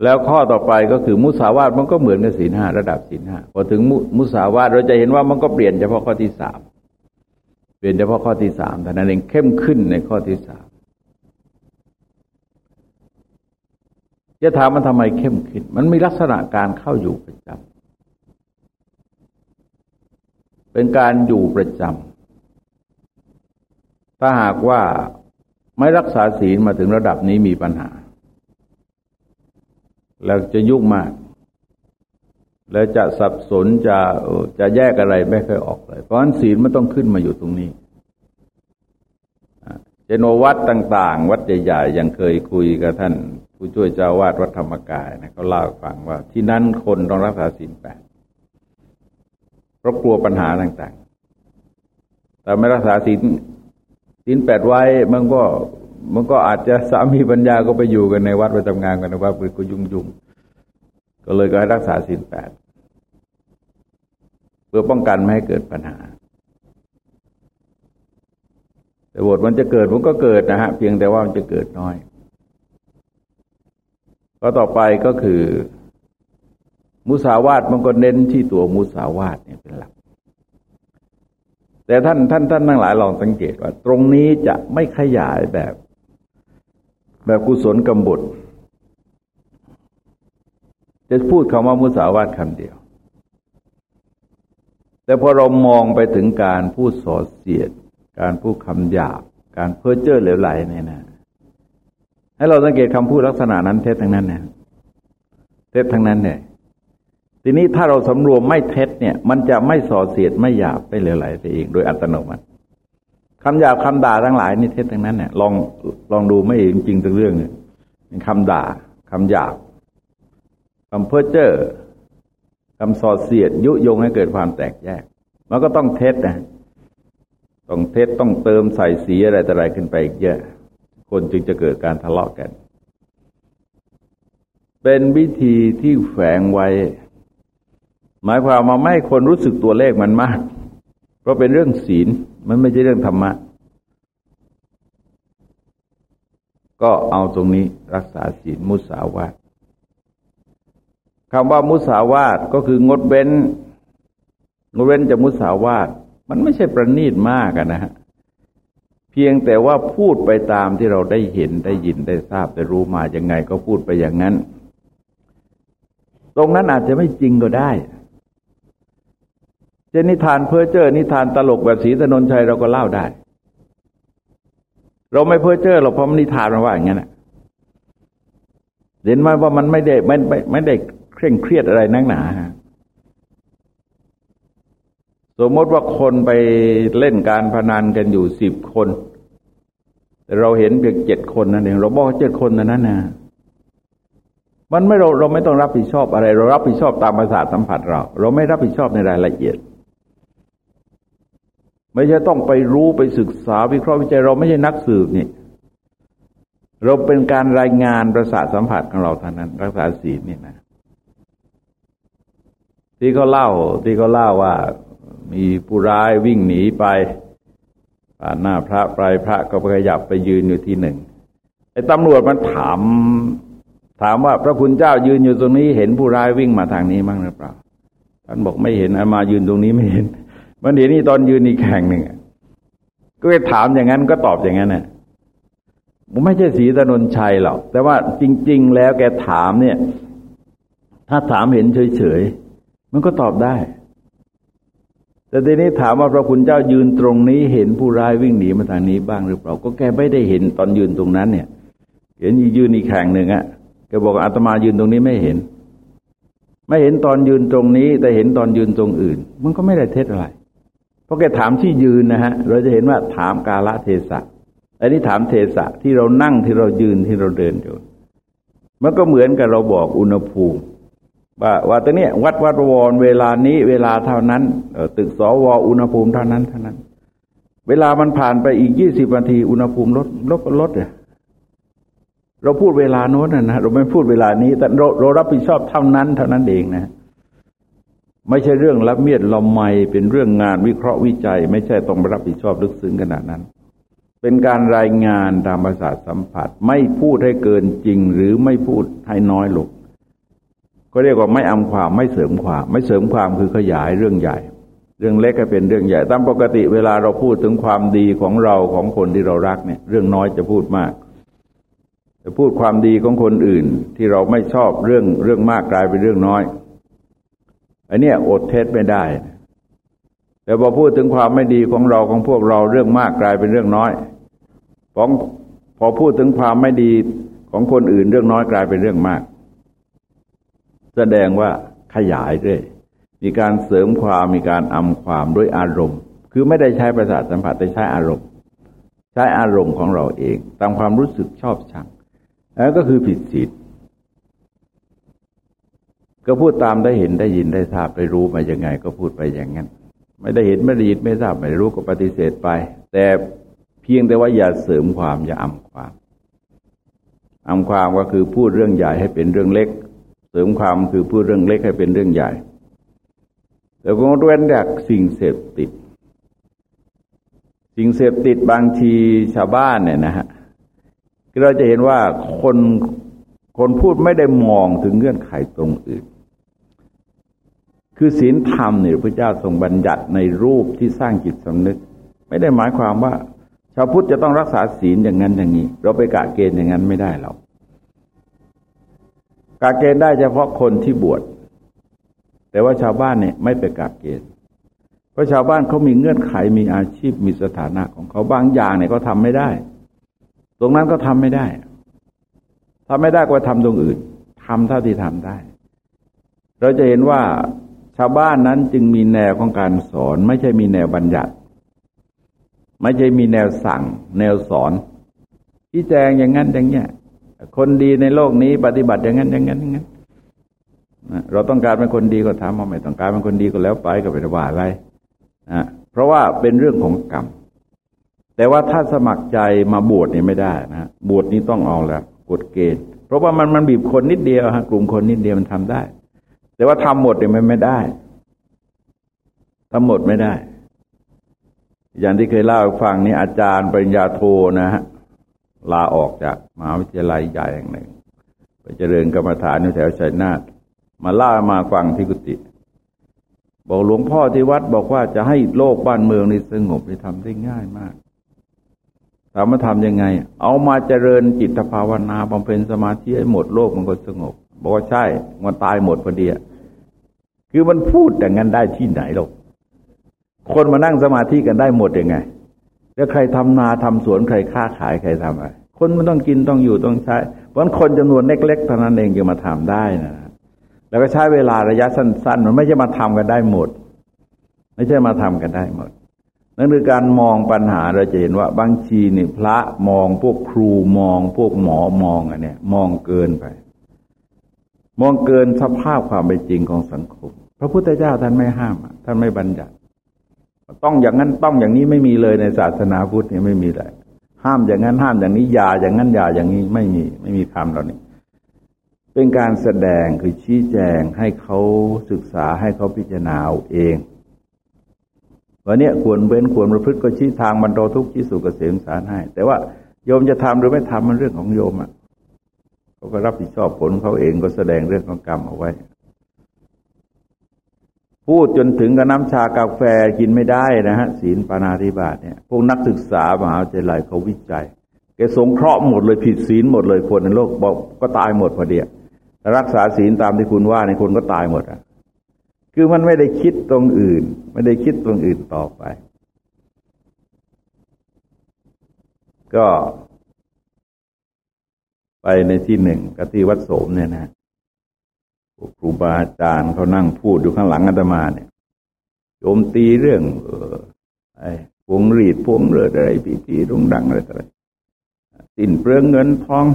แล้วข้อต่อไปก็คือมุสาวาทมันก็เหมือนกับศีลห้าระดับศีลห้าพอถึงมุสาวาทเราจะเห็นว่ามันก็เปลี่ยนเฉพาะข้อที่สามเปลี่ยนเฉพาะข้อที่สามแต่นั้นเองเข้มขึ้นในข้อที่สามจะถามมันทำไมเข้มขึ้น มันมีลักษณะการเข้าอยู่ประจำเป็นการอยู่ประจำถ้าหากว่าไม่รักษาศีลมาถึงระดับนี้มีปัญหา แล้วจะยุ่งมาก แล้วจะสับสนจะจะแยกอะไรไม่ค่อยออกเลย เพราะฉะนั้นศีลมันต้องขึ้นมาอยู่ตรงนี้เจโนวัดต่าง ๆ วัดใหญ่ๆยังเคยคุยกับท่าน ผู้ช่วยเจ้าวาดวัดธรรมกายนะเขาเล่าฟังว่า ที่นั้นคนต้องรักษาศีลแปดเพราะกลัวปัญหาต่าง ๆ แต่ไม่รักษาศีลศีลแปดไว้มันก็ มันก็อาจจะสามีปัญญาก็ไปอยู่กันในวัดไปทำงานกันในวัดก็ยุ่งยุ่งก็เลยก็ให้รักษาศีลแปดเพื่อป้องกันไม่ให้เกิดปัญหา แต่บทมันจะเกิดมันก็เกิดนะฮะเพียงแต่ว่ามันจะเกิดน้อย ก็ต่อไปก็คือ มุสาวาทมันก็เน้นที่ตัวมุสาวาทเนี่ยเป็นหลักแต่ท่านท่านท่านทั้งหลายลองสังเกตว่า ตรงนี้จะไม่ขยายแบบ แบบกุศลกำบทจะพูดคำว่ามุสาวาทคำเดียว แต่พอเรามองไปถึงการพูดส่อเสียด การพูดคำหยาบ การเพ้อเจ้อเหลวไหลเนี่ยนะ ให้เราสังเกตคำพูดลักษณะนั้นเท็จทั้งนั้นเนี่ยเท็จทั้งนั้นเนี่ยทีนี้ถ้าเราสำรวมไม่เท็จเนี่ย มันจะไม่ส่อเสียดไม่หยาบไปเหลวไหลไปเอง โดยอัตโนมัติ คำหยาบคำด่าทั้งหลายนี่เท็จทั้งนั้นเนี่ยลองลองดูไม่จริงๆทั้งเรื่องเนี่ยคำด่าคำหยาบคำเพ้อเจ้อคำสอดเสียดยุยงให้เกิดความแตกแยก มันก็ต้องเท็จนะต้องเท็จต้องเติมใส่สีอะไรแต่อะไรขึ้นไปอีกเยอะ คนจึงจะเกิดการทะเลาะกัน เป็นวิธีที่แฝงไว้ หมายความมาไม่คนรู้สึกตัวเลขมันมาก เพราะเป็นเรื่องศีลมันไม่ใช่เรื่องธรรมะ ก็เอาตรงนี้รักษาศีลมุสาวาทคำว่ามุสาวาทก็คืองดเว้น งดเว้นจากมุสาวาทมันไม่ใช่ประณีตมากนะฮะเพียงแต่ว่าพูดไปตามที่เราได้เห็นได้ยินได้ทราบได้รู้มาอย่างไงก็พูดไปอย่างนั้น ตรงนั้นอาจจะไม่จริงก็ได้ เจนิทานเพ้อเจ้อนิทานตลกแบบศรีถนนชัยเราก็เล่าได้ เราไม่เพ้อเจ้อเราเพราะมันนิทานมาว่าอย่างนั้นเห็นไหมว่ามันไม่ได้ไม่ไม่ไม่ได้เคร่งเครียดอะไรนักหนาสมมติว่าคนไปเล่นการพนันกันอยู่สิบคน แต่เราเห็นเพียงเจ็ดคนนั่นเองเราบอกเจ็ดคนนั้นนะมันไม่เราเราไม่ต้องรับผิดชอบอะไร เรารับผิดชอบตามภาษาสัมผัสเรา เราไม่รับผิดชอบในรายละเอียด ไม่ใช่ต้องไปรู้ไปศึกษาวิเคราะห์วิจัยเราไม่ใช่นักสืบนี่ เราเป็นการรายงานประสาทสัมผัสของเราเท่านั้น รักษาศีลนี่นะ ที่เขาเล่าที่เขาเล่าว่า มีผู้ร้ายวิ่งหนีไปผ่านหน้าพระปลายพระก็ขยับไปยืนอยู่ที่หนึ่งไอ้ตำรวจมันถาม ถามว่าพระคุณเจ้ายืนอยู่ตรงนี้ เห็นผู้ร้ายวิ่งมาทางนี้มั้งหรือเปล่าท่านบอกไม่เห็นมายืนตรงนี้ไม่เห็น มันเห็นนี่ตอนยืนอีกแข่งหนึ่งก็ไปถามอย่างนั้นก็ตอบอย่างนั้นน่ะไม่ใช่สีตนนชัยหรอกแต่ว่าจริง ๆ แล้วแกถามเนี่ย ถ้าถามเห็นเฉยมันก็ตอบได้ แต่ทีนี้ถามว่าพระคุณเจ้ายืนตรงนี้ เห็นผู้ร้ายวิ่งหนีมาทางนี้บ้างหรือเปล่า ก็แกไม่ได้เห็นตอนยืนตรงนั้นเนี่ย เห็นยืนอีกแข่งหนึ่งอะแกบอกอาตมายืนตรงนี้ไม่เห็น ไม่เห็นตอนยืนตรงนี้ แต่เห็นตอนยืนตรงอื่น มันก็ไม่ได้เท็จอะไร ราะแกถามที่ยืนนะฮะ เราจะเห็นว่าถามกาละเทศะ อันนี้ถามเทศะที่เรานั่งที่เรายืนที่เราเดินอยู่ มันก็เหมือนกับเราบอกอุณหภูมิ ว่าว่าตรงนี้วัดวัดวรเวลานี้ เวลาเท่านั้นตึกสวอุณหภูมิเท่านั้นเท่านั้น เวลามันผ่านไปอีกยี่สิบนาทีอุณหภูมิลดลดลดเนี่ยเราพูดเวลาโน้นนะเราไม่พูดเวลานี้ แต่เราเรารับผิดชอบเท่านั้นเท่านั้นเองนะ ไม่ใช่เรื่องรับเมียดลำไมเป็นเรื่องงานวิเคราะห์วิจัย ไม่ใช่ต้องรับผิดชอบลึกซึ้งขนาดนั้น เป็นการรายงานตามภาษาสัมผัส ไม่พูดให้เกินจริง หรือไม่พูดให้น้อยลงก็เรียกว่าไม่อำความไม่เสริมความ ไม่เสริมความคือขยายเรื่องใหญ่ เรื่องเล็กก็เป็นเรื่องใหญ่ ตามปกติเวลาเราพูดถึงความดีของเราของคนที่เรารักเนี่ย เรื่องน้อยจะพูดมากจะพูดความดีของคนอื่น ที่เราไม่ชอบเรื่องเรื่องมากกลายเป็นเรื่องน้อย อันนี้อดเทศไม่ได้ แต่พอพูดถึงความไม่ดีของเราของพวกเราเรื่องมากกลายเป็นเรื่องน้อยพอพอพูดถึงความไม่ดีของคนอื่นเรื่องน้อยกลายเป็นเรื่องมาก แสดงว่าขยายด้วยมีการเสริมความมีการอำความด้วยอารมณ์ คือไม่ได้ใช้ประสาทสัมผัสแต่ใช้อารมณ์ ใช้อารมณ์ของเราเอง ตามความรู้สึกชอบชังแล้วก็คือผิดศีล ก็พูดตามได้เห็นได้ยินได้ทราบได้รู้มาอย่างไง ก็พูดไปอย่างนั้น ไม่ได้เห็นไม่ได้ยินไม่ทราบไม่รู้ก็ปฏิเสธไป แต่เพียงแต่ว่าอย่าเสริมความอย่าอำความอำความก็คือพูดเรื่องใหญ่ให้เป็นเรื่องเล็ก เสริมความคือพูดเรื่องเล็กให้เป็นเรื่องใหญ่แต่ก็เว้นจากสิ่งเสพติด สิ่งเสพติดบางทีชาวบ้านเนี่ยนะฮะเราจะเห็นว่าคนคนพูดไม่ได้มองถึงเงื่อนไขตรงอื่น คือศีลธรรมเนี่ยพระเจ้าทรงบัญญัติในรูปที่สร้างจิตสำนึก ไม่ได้หมายความว่า ชาวพุทธจะต้องรักษาศีลอย่างนั้นอย่างนี้ เราไปกะเกณฑ์อย่างนั้นไม่ได้หรอกกะเกณฑ์ได้เฉพาะคนที่บวชแต่ว่าชาวบ้านเนี่ยไม่ไปกะเกณฑ์เพราะชาวบ้านเขามีเงื่อนไขมีอาชีพมีสถานะของเขาบางอย่างเนี่ยเขาทาไม่ได้ ตรงนั้นก็ทำไม่ได้ทำไม่ได้ก็ทำตรงอื่นทำเท่าที่ทำได้ เราจะเห็นว่า ชาวบ้านนั้นจึงมีแนวของการสอน ไม่ใช่มีแนวบัญญัติ ไม่ใช่มีแนวสั่ง แนวสอนที่แจงอย่างนั้นอย่างเงี้ยคนดีในโลกนี้ปฏิบัติอย่างนั้นอย่างนั้นอย่างนั้นเราต้องการเป็นคนดีก็ทำไม่ต้องการเป็นคนดีก็แล้วไปก็เป็นว่าอะไรนะเพราะว่าเป็นเรื่องของกรรม แต่ว่าถ้าสมัครใจมาบวชนี่ไม่ได้นะบวชนี้ต้องเอาแล้วกฎเกณฑ์ เพราะว่ามันมันบีบคนนิดเดียวฮะกลุ่มคนนิดเดียวมันทำได้ แต่ว่าทำหมดเนี่ยมันไม่ได้ทำหมดไม่ได้ อย่างที่เคยเล่าฟังนี่อาจารย์ปริญญาโทนะฮะลาออกจากมหาวิทยาลัยใหญ่แห่งหนึ่ง ไปเจริญกรรมฐานอยู่แถวชัยนาทมาล่ามาฟังที่กุฏิบอกหลวงพ่อที่วัดบอกว่าจะให้โลกบ้านเมืองนี้สงบนี่ทำได้ง่ายมากถามมาทำยังไง เอามาเจริญจิตภาวนาบำเพ็ญสมาธิให้หมดโลกมันก็สงบ บอกว่าใช่มันตายหมดพอดีอะ คือมันพูดแต่งั้นได้ที่ไหนหรอกคนมานั่งสมาธิกันได้หมดยังไง แล้วใครทำนาทำสวนใครค้าขายใครทำอะไร คนมันต้องกินต้องอยู่ต้องใช้ เพราะฉะนั้นคนจำนวนเล็กๆเท่านั้นเองจะมาทำได้นะ แล้วก็ใช้เวลาระยะสั้น ๆ มันไม่ใช่มาทำกันได้หมด ไม่ใช่มาทำกันได้หมด นั่นคือการมองปัญหาเราจะเห็นว่าบางทีนี่พระมองพวกครูมอง พวกหมอมองอันเนี้ยมองเกินไป มองเกินสภาพความเป็นจริงของสังคม พระพุทธเจ้าท่านไม่ห้าม ท่านไม่บัญญัติ ต้องอย่างนั้นต้องอย่างนี้ไม่มีเลยในศาสนาพุทธเนี่ยไม่มีเลยห้ามอย่างนั้นห้ามอย่างนี้อย่าอย่างนั้นอย่าอย่างนี้ไม่มีไม่มีคำเหล่านี้เป็นการแสดงคือชี้แจงให้เขาศึกษาให้เขาพิจารณาเอาเองวันนี้ควรเว้นควรประพฤติก็ชี้ทางบรรโดทุกข์ชี้สู่เกษมสารให้ แต่ว่าโยมจะทำหรือไม่ทำมันเรื่องของโยมอะเขาก็รับผิดชอบผลเขาเองก็แสดงเรื่องของกรรมเอาไว้ พูดจนถึงกับน้ำชากาแฟกินไม่ได้นะฮะศีลปานาธิบาตเนี่ยพวกนักศึกษามหาวิทยาลัยเขาวิจัยแกสงเคราะห์หมดเลยผิดศีลหมดเลยคนในโลกบอกก็ตายหมดพอดีรักษาศีลตามที่คุณว่าในคนก็ตายหมดอะคือมันไม่ได้คิดตรงอื่น ไม่ได้คิดตรงอื่นต่อไป ก็ ไปในที่หนึ่งกที่วัดโสมเนี่ยนะ ครูบาอาจารย์เขานั่งพูดอยู่ข้างหลังอาตมาเนี่ยโจมตีเรื่อง เออไอ้พวงรีดพวงเลือดอะไรปีติรุงดังอะไรต่างๆสิ้นเปลืองเงินทอง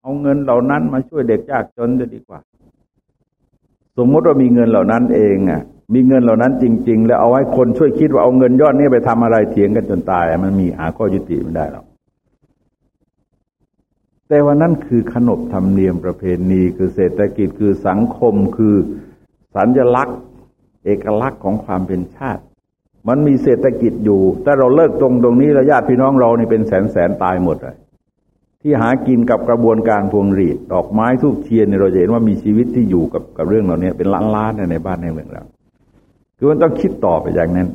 เอาเงินเหล่านั้นมาช่วยเด็กยากจนจะดีกว่า สมมติว่ามีเงินเหล่านั้นเองอะ มีเงินเหล่านั้นจริง ๆ แล้วเอาไว้คนช่วยคิดว่าเอาเงินยอดนี้ไปทำอะไรเถียงกันจนตาย มันมีหาข้อยุติไม่ได้หรอก แต่ว่านั่นคือขนบธรรมเนียมประเพณีคือเศรษฐกิจคือสังคมคือสัญลักษณ์ เอกลักษณ์ของความเป็นชาติ มันมีเศรษฐกิจอยู่ถ้าเราเลิกตรงตรงนี้แล้วญาติพี่น้องเรานี่เป็นแสนแสนตายหมดเลยที่หากินกับกระบวนการพวงหรีดดอกไม้ทูกเทียนเนี่ยเราจะเห็นว่ามีชีวิตที่อยู่กับกับเรื่องเหล่านี้เป็นล้านล้านในบ้านในเมืองเราคือมันต้องคิดต่อไปอย่างนั้น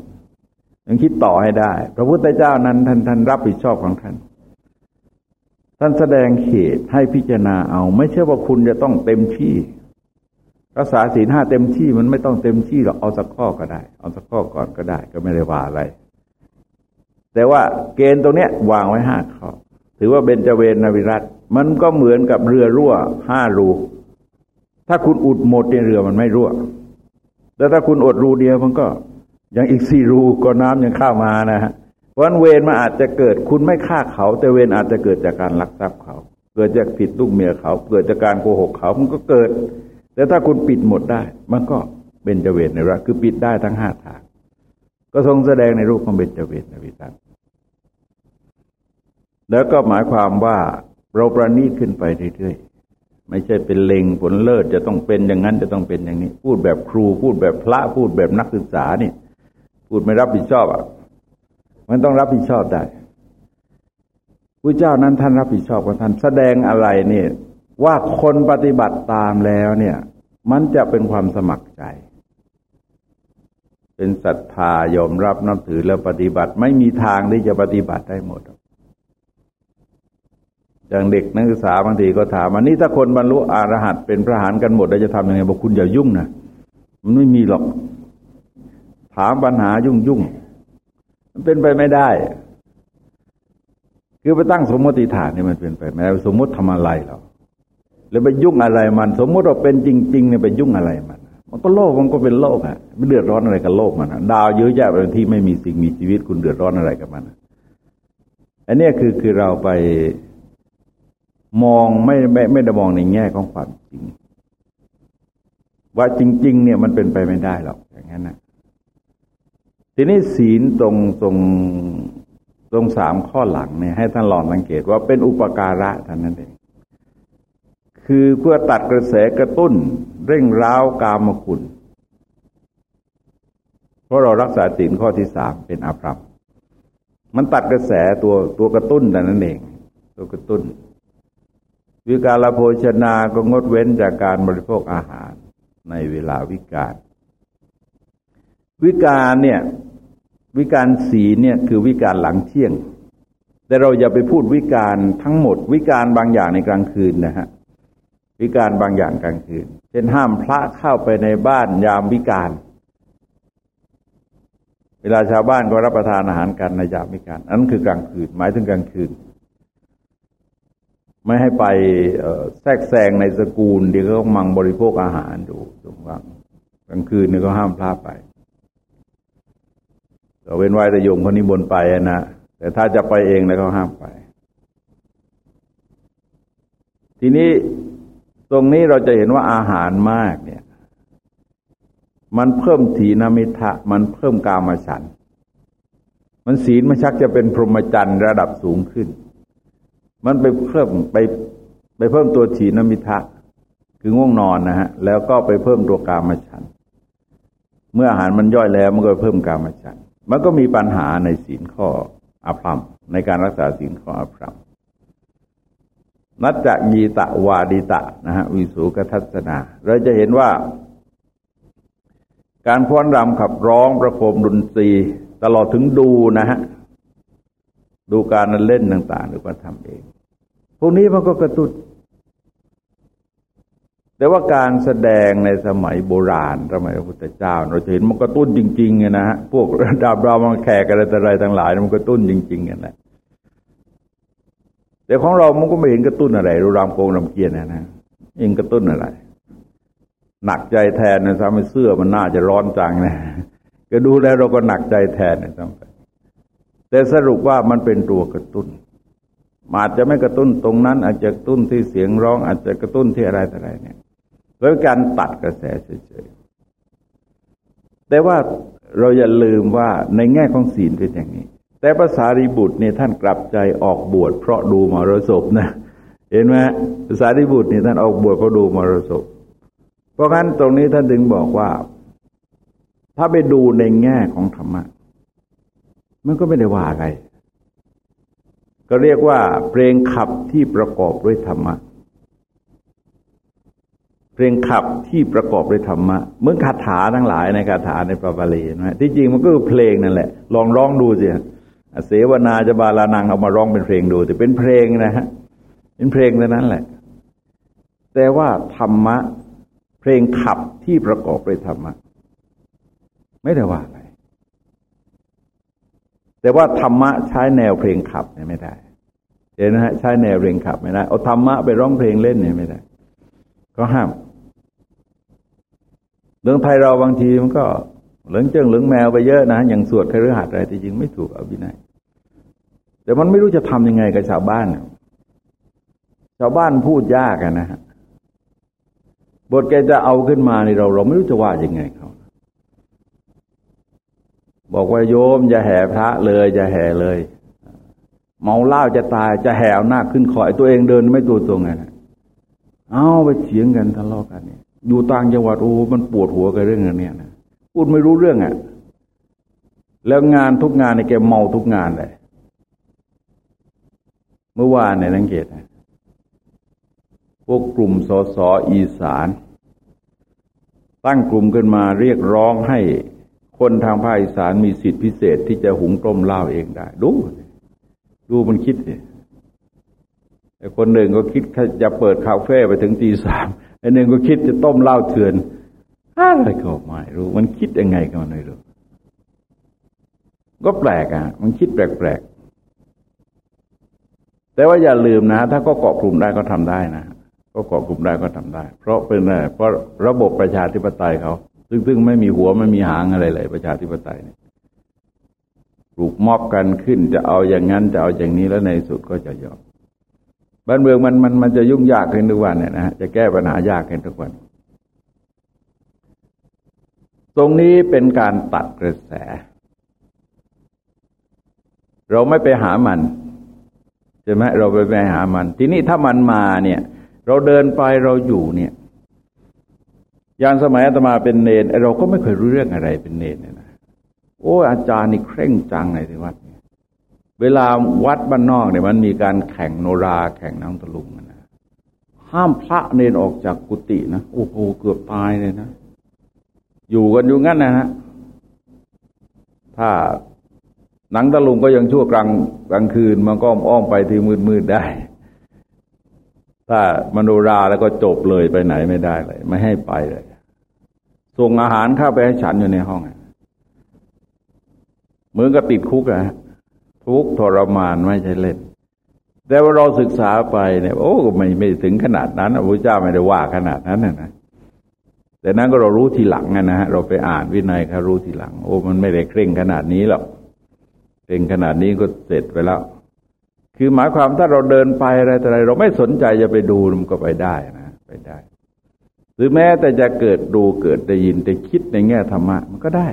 ต้องคิดต่อให้ได้ พระพุทธเจ้านั้นท่านท่านรับผิดชอบของท่าน ท่านแสดงเหตุให้พิจารณาเอา ไม่ใช่ว่าคุณจะต้องเต็มที่ รักษาศีลห้าเต็มที่มันไม่ต้องเต็มที่หรอกเอาสักข้อก็ได้ เอาสักข้อก่อนก็ได้ ก็ไม่ได้ว่าอะไร แต่ว่าเกณฑ์ตรงเนี้ยวางไว้ห้าข้อถือว่าเบญจเวรนวิรัตมันก็เหมือนกับเรือรั่วห้ารูถ้าคุณอุดหมดในเรือมันไม่รั่วแต่ถ้าคุณอดรูเดียวมันก็ยังอีกสี่รูก็น้ำยังเข้ามานะฮะ เพราะเวรมันอาจจะเกิดคุณไม่ฆ่าเขา แต่เวรอาจจะเกิดจากการลักทรัพย์เขา เกิดจากผิดลูกเมียเขา เกิดจากการโกหกเขามันก็เกิด แต่ถ้าคุณปิดหมดได้ มันก็เบญจเวรในระคือปิดได้ทั้งห้าทาง ก็ทรงแสดงในรูปของเบญจเวรในวิตันแล้วก็หมายความว่าเราประนีตขึ้นไปเรื่อยๆ ไม่ใช่เป็นเลงผลเลิศจะต้องเป็นอย่างนั้นจะต้องเป็นอย่างนี้ พูดแบบครู พูดแบบพระพูดแบบนักศึกษานี่ พูดไม่รับผิดชอบอะ มันต้องรับผิดชอบได้พระเจ้านั้นท่านรับผิดชอบกับท่านแสดงอะไรเนี่ย ว่าคนปฏิบัติตามแล้วเนี่ย มันจะเป็นความสมัครใจ เป็นศรัทธายอมรับนับถือแล้วปฏิบัติไม่มีทางที่จะปฏิบัติได้หมดอย่างเด็กนักศึกษาบางทีก็ถามอันนี้ถ้าคนบรรลุอรหัตเป็นพระหานกันหมดแล้วจะทำยังไงบอกคุณอย่ายุ่งนะมันไม่มีหรอก ถามปัญหายุ่งยุ่ง เป็นไปไม่ได้ คือไปตั้งสมมติฐานนี่มันเป็นไปไม่ได้สมมติทำอะไรเราแล้วไปยุ่งอะไรมัน สมมติเราเป็นจริง ๆ เนี่ยไปยุ่งอะไรมัน มันก็โลกมันก็เป็นโลกอะไม่เดือดร้อนอะไรกับโลกมันดาวเยอะแยะไปที่ไม่มีสิ่งมีชีวิตคุณเดือดร้อนอะไรกับมันอันนี้คือคือเราไปมองไม่ไม่ไม่ได้มองในแง่ของความจริง ว่าจริง ๆ เนี่ยมันเป็นไปไม่ได้หรอกอย่างนั้นนะ ทีนี้ศีลตรงตรงตรงสามข้อหลังเนี่ยให้ท่านลองสังเกตว่าเป็นอุปการะท่านนั้นเอง คือเพื่อตัดกระแสกระตุ้น เร่งร้าวกามคุณ เพราะเรารักษาศีลข้อที่สามเป็นอาภรมมันตัดกระแสตัวตัวกระตุ้นแต่นั้นเอง ตัวกระตุ้นวิการละโภชนาก็งดเว้นจากการบริโภคอาหารในเวลาวิการวิการเนี่ย วิการสีเนี่ยคือวิการหลังเที่ยง แต่เราอย่าไปพูดวิการทั้งหมด วิการบางอย่างในกลางคืนนะฮะวิการบางอย่างกลางคืน เช่นห้ามพระเข้าไปในบ้านยามวิการ เวลาชาวบ้านก็รับประทานอาหารกันในยามวิการอันนั้นคือกลางคืน หมายถึงกลางคืน ไม่ให้ไปแทรกแซงในสกุลที่เขามังบริโภคอาหารดูตรงกลางกลางคืนนี่ก็ห้ามพลาดไป ก็เว้นไว้แต่โยมคนนี้บนไปนะแต่ถ้าจะไปเองแล้วก็ห้ามไป ทีนี้ตรงนี้เราจะเห็นว่าอาหารมากเนี่ย มันเพิ่มถีนมิทะ มันเพิ่มกามฉัน มันศีลมันชักจะเป็นพรหมจรรย์ระดับสูงขึ้น มันไปเพิ่มไปไปเพิ่มตัวฉีนมิทะ คือง่วงนอนนะฮะ แล้วก็ไปเพิ่มตัวกามฉัน เมื่ออาหารมันย่อยแล้วมันก็เพิ่มกามฉัน มันก็มีปัญหาในศีลข้ออภรรมในการรักษาศีลข้ออภรรมนัจจยีตะวาดิตะนะฮะวิสุกทัศนา เราจะเห็นว่า การพ้อนรำขับร้องประโคมดนตรีตลอดถึงดูนะฮะดูการเล่นต่างๆ หรือว่าทำเอง พวกนี้มันก็กระตุ้น แต่ว่าการแสดงในสมัยโบราณสมัยพระพุทธเจ้า เราจะเห็นมันกระตุ้นจริงๆไงนะฮะพวกดาบรามาแขกอะไรต่อะไรทั้งหลายมันกระตุ้นจริงๆกันแหละแต่ของเรามันก็ไม่เห็นกระตุ้นอะไรรูรามโกงรำเกียรนะนะเองกระตุ้นอะไร หนักใจแทนนะทำให้เสื้อมันน่าจะร้อนจังนะก็ดูแล้วเราก็หนักใจแทนนะทำไปแต่สรุปว่ามันเป็นตัวกระตุ้นอาจจะไม่กระตุ้นตรงนั้น อาจจะกระตุ้นที่เสียงร้อง อาจจะกระตุ้นที่อะไรต่ออะไรเนี่ย โดยการตัดกระแสเฉยๆ แต่ว่าเราอย่าลืมว่าในแง่ของศีลเป็นอย่างนี้ แต่ภาษาริบุตรเนี่ยท่านกลับใจออกบวชเพราะดูมรสพนะ เห็นไหมภาษาริบุตรเนี่ยท่านออกบวชเพราะดูมรสพ เพราะงั้นตรงนี้ท่านถึงบอกว่า ถ้าไปดูในแง่ของธรรมะ มันก็ไม่ได้ว่าอะไร ก็เรียกว่าเพลงขับที่ประกอบด้วยธรรมะ เพลงขับที่ประกอบด้วยธรรมะเหมือนคาถาทั้งหลายในคาถาในปาบาลีนะที่จริงมันก็คือเพลงนั่นแหละ ลองร้องดูสิเสวนาจะบาลานังเอามาร้องเป็นเพลงดูแต่เป็นเพลงนะฮะเป็นเพลงเท่านั้นแหละ แต่ว่าธรรมะ เพลงขับที่ประกอบด้วยธรรมะ ไม่ได้ว่าอะไรแต่ว่าธรรมะใช้แนวเพลงขับเนี่ยไม่ได้เห็นไหมฮะใช้แนวเพลงขับไม่ได้เอาธรรมะไปร้องเพลงเล่นเนี่ยไม่ได้ ก็ห้าม เรื่องไทยเราบางทีมันก็เหลืองเจิ้งเหลืองแมวไปเยอะนะอย่างสวดคฤหัสถ์อะไรที่จริงไม่ถูกเอาวินัยแต่มันไม่รู้จะทํำยังไงกับชาวบ้าน ชาวบ้านพูดยากนะฮะบทแกจะเอาขึ้นมาในเรา เราไม่รู้จะว่ายังไงเขาบอกว่าโยมจะแห่พระเลยจะแห่เลย เมาเหล้าจะตายจะแห่เอาหน้าขึ้นคอยตัวเองเดินไม่ตัวตรงไงเอาไปเถียงกันทะเลาะกันเนี่ย อยู่ต่างจังหวัดโอ้มันปวดหัวกับเรื่องนี้นะพูดไม่รู้เรื่องอะ่ะ แล้วงานทุกงานเนี่ยแกเมาทุกงานเลยเมื่อวานเนี่ยสังเกตนะพวกกลุ่มสสอีสาน ตั้งกลุ่มขึ้นมาเรียกร้องให้คนทางภาคอีสานมีสิทธิพิเศษที่จะหุงต้มเหล้าเองได้ ดู ดูมันคิดเลยไอ้คนหนึ่งก็คิดจะเปิดคาเฟ่ไปถึงตีสาม ไอ้หนึ่งก็คิดจะต้มเหล้าเถื่อนอะไรก็ไม่รู้ มันคิดยังไงก็ไม่รู้ ก็แปลกอะ มันคิดแปลกๆแต่ว่าอย่าลืมนะ ถ้าก็เกาะกลุ่มได้ก็ทำได้นะก็เกาะกลุ่มได้ก็ทำได้ เพราะเป็นอะไรเพราะระบบประชาธิปไตยเขาซึ่งซึ่งไม่มีหัวไม่มีหางอะไรเลย ประชาธิปไตยเนี่ยปลูกมอบกันขึ้นจะเอาอย่างนั้นจะเอาอย่างนี้แล้วในสุดก็จะยอม บ้านเมืองมันมันมันจะยุ่งยากขึ้นทุกวันเนี่ยนะจะแก้ปัญหายากขึ้นทุกวัน ตรงนี้เป็นการตัดกระแส เราไม่ไปหามันใช่ไหมเราไปไปหามัน ทีนี้ถ้ามันมาเนี่ย เราเดินไปเราอยู่เนี่ยอย่างสมัยอาตมาเป็นเนนเราก็ไม่เคยรู้เรื่องอะไรเป็นเนนเนี่ยนะโอ้อาจารย์นี่เคร่งจังเลยที่วัด เวลาวัดบ้านนอกเนี่ยมันมีการแข่งโนราแข่งน้ำตะลุงนะห้ามพระเนนออกจากกุฏินะโอ้โหเกือบตายเลยนะอยู่กันอยู่งั้นนะฮะถ้าหนังตะลุงก็ยังชั่วกลางกลางคืนมันก็อ้อมไปที่มืดมืดได้ ถ้ามโนราแล้วก็จบเลยไปไหนไม่ได้เลย ไม่ให้ไปเลยส่งอาหารเข้าไปให้ฉันอยู่ในห้องเหมือนกับติดคุกอะ ทุกทรมานไม่ใช่เล่น แต่ว่าเราศึกษาไปเนี่ยโอ้ไม่ไม่ถึงขนาดนั้นพระเจ้าไม่ได้ว่าขนาดนั้นนะแต่นั้นก็เรารู้ทีหลังนะฮะเราไปอ่านวินัยเขารู้ทีหลัง โอ้มันไม่ได้เคร่งขนาดนี้หรอกเคร่งขนาดนี้ก็เสร็จไปแล้ว คือหมายความถ้าเราเดินไปอะไรอะไร เราไม่สนใจจะไปดูมันก็ไปได้นะไปได้ หรือแม้แต่จะเกิดดูเกิดได้ยินแต่คิดในแง่ธรรมะมันก็ได้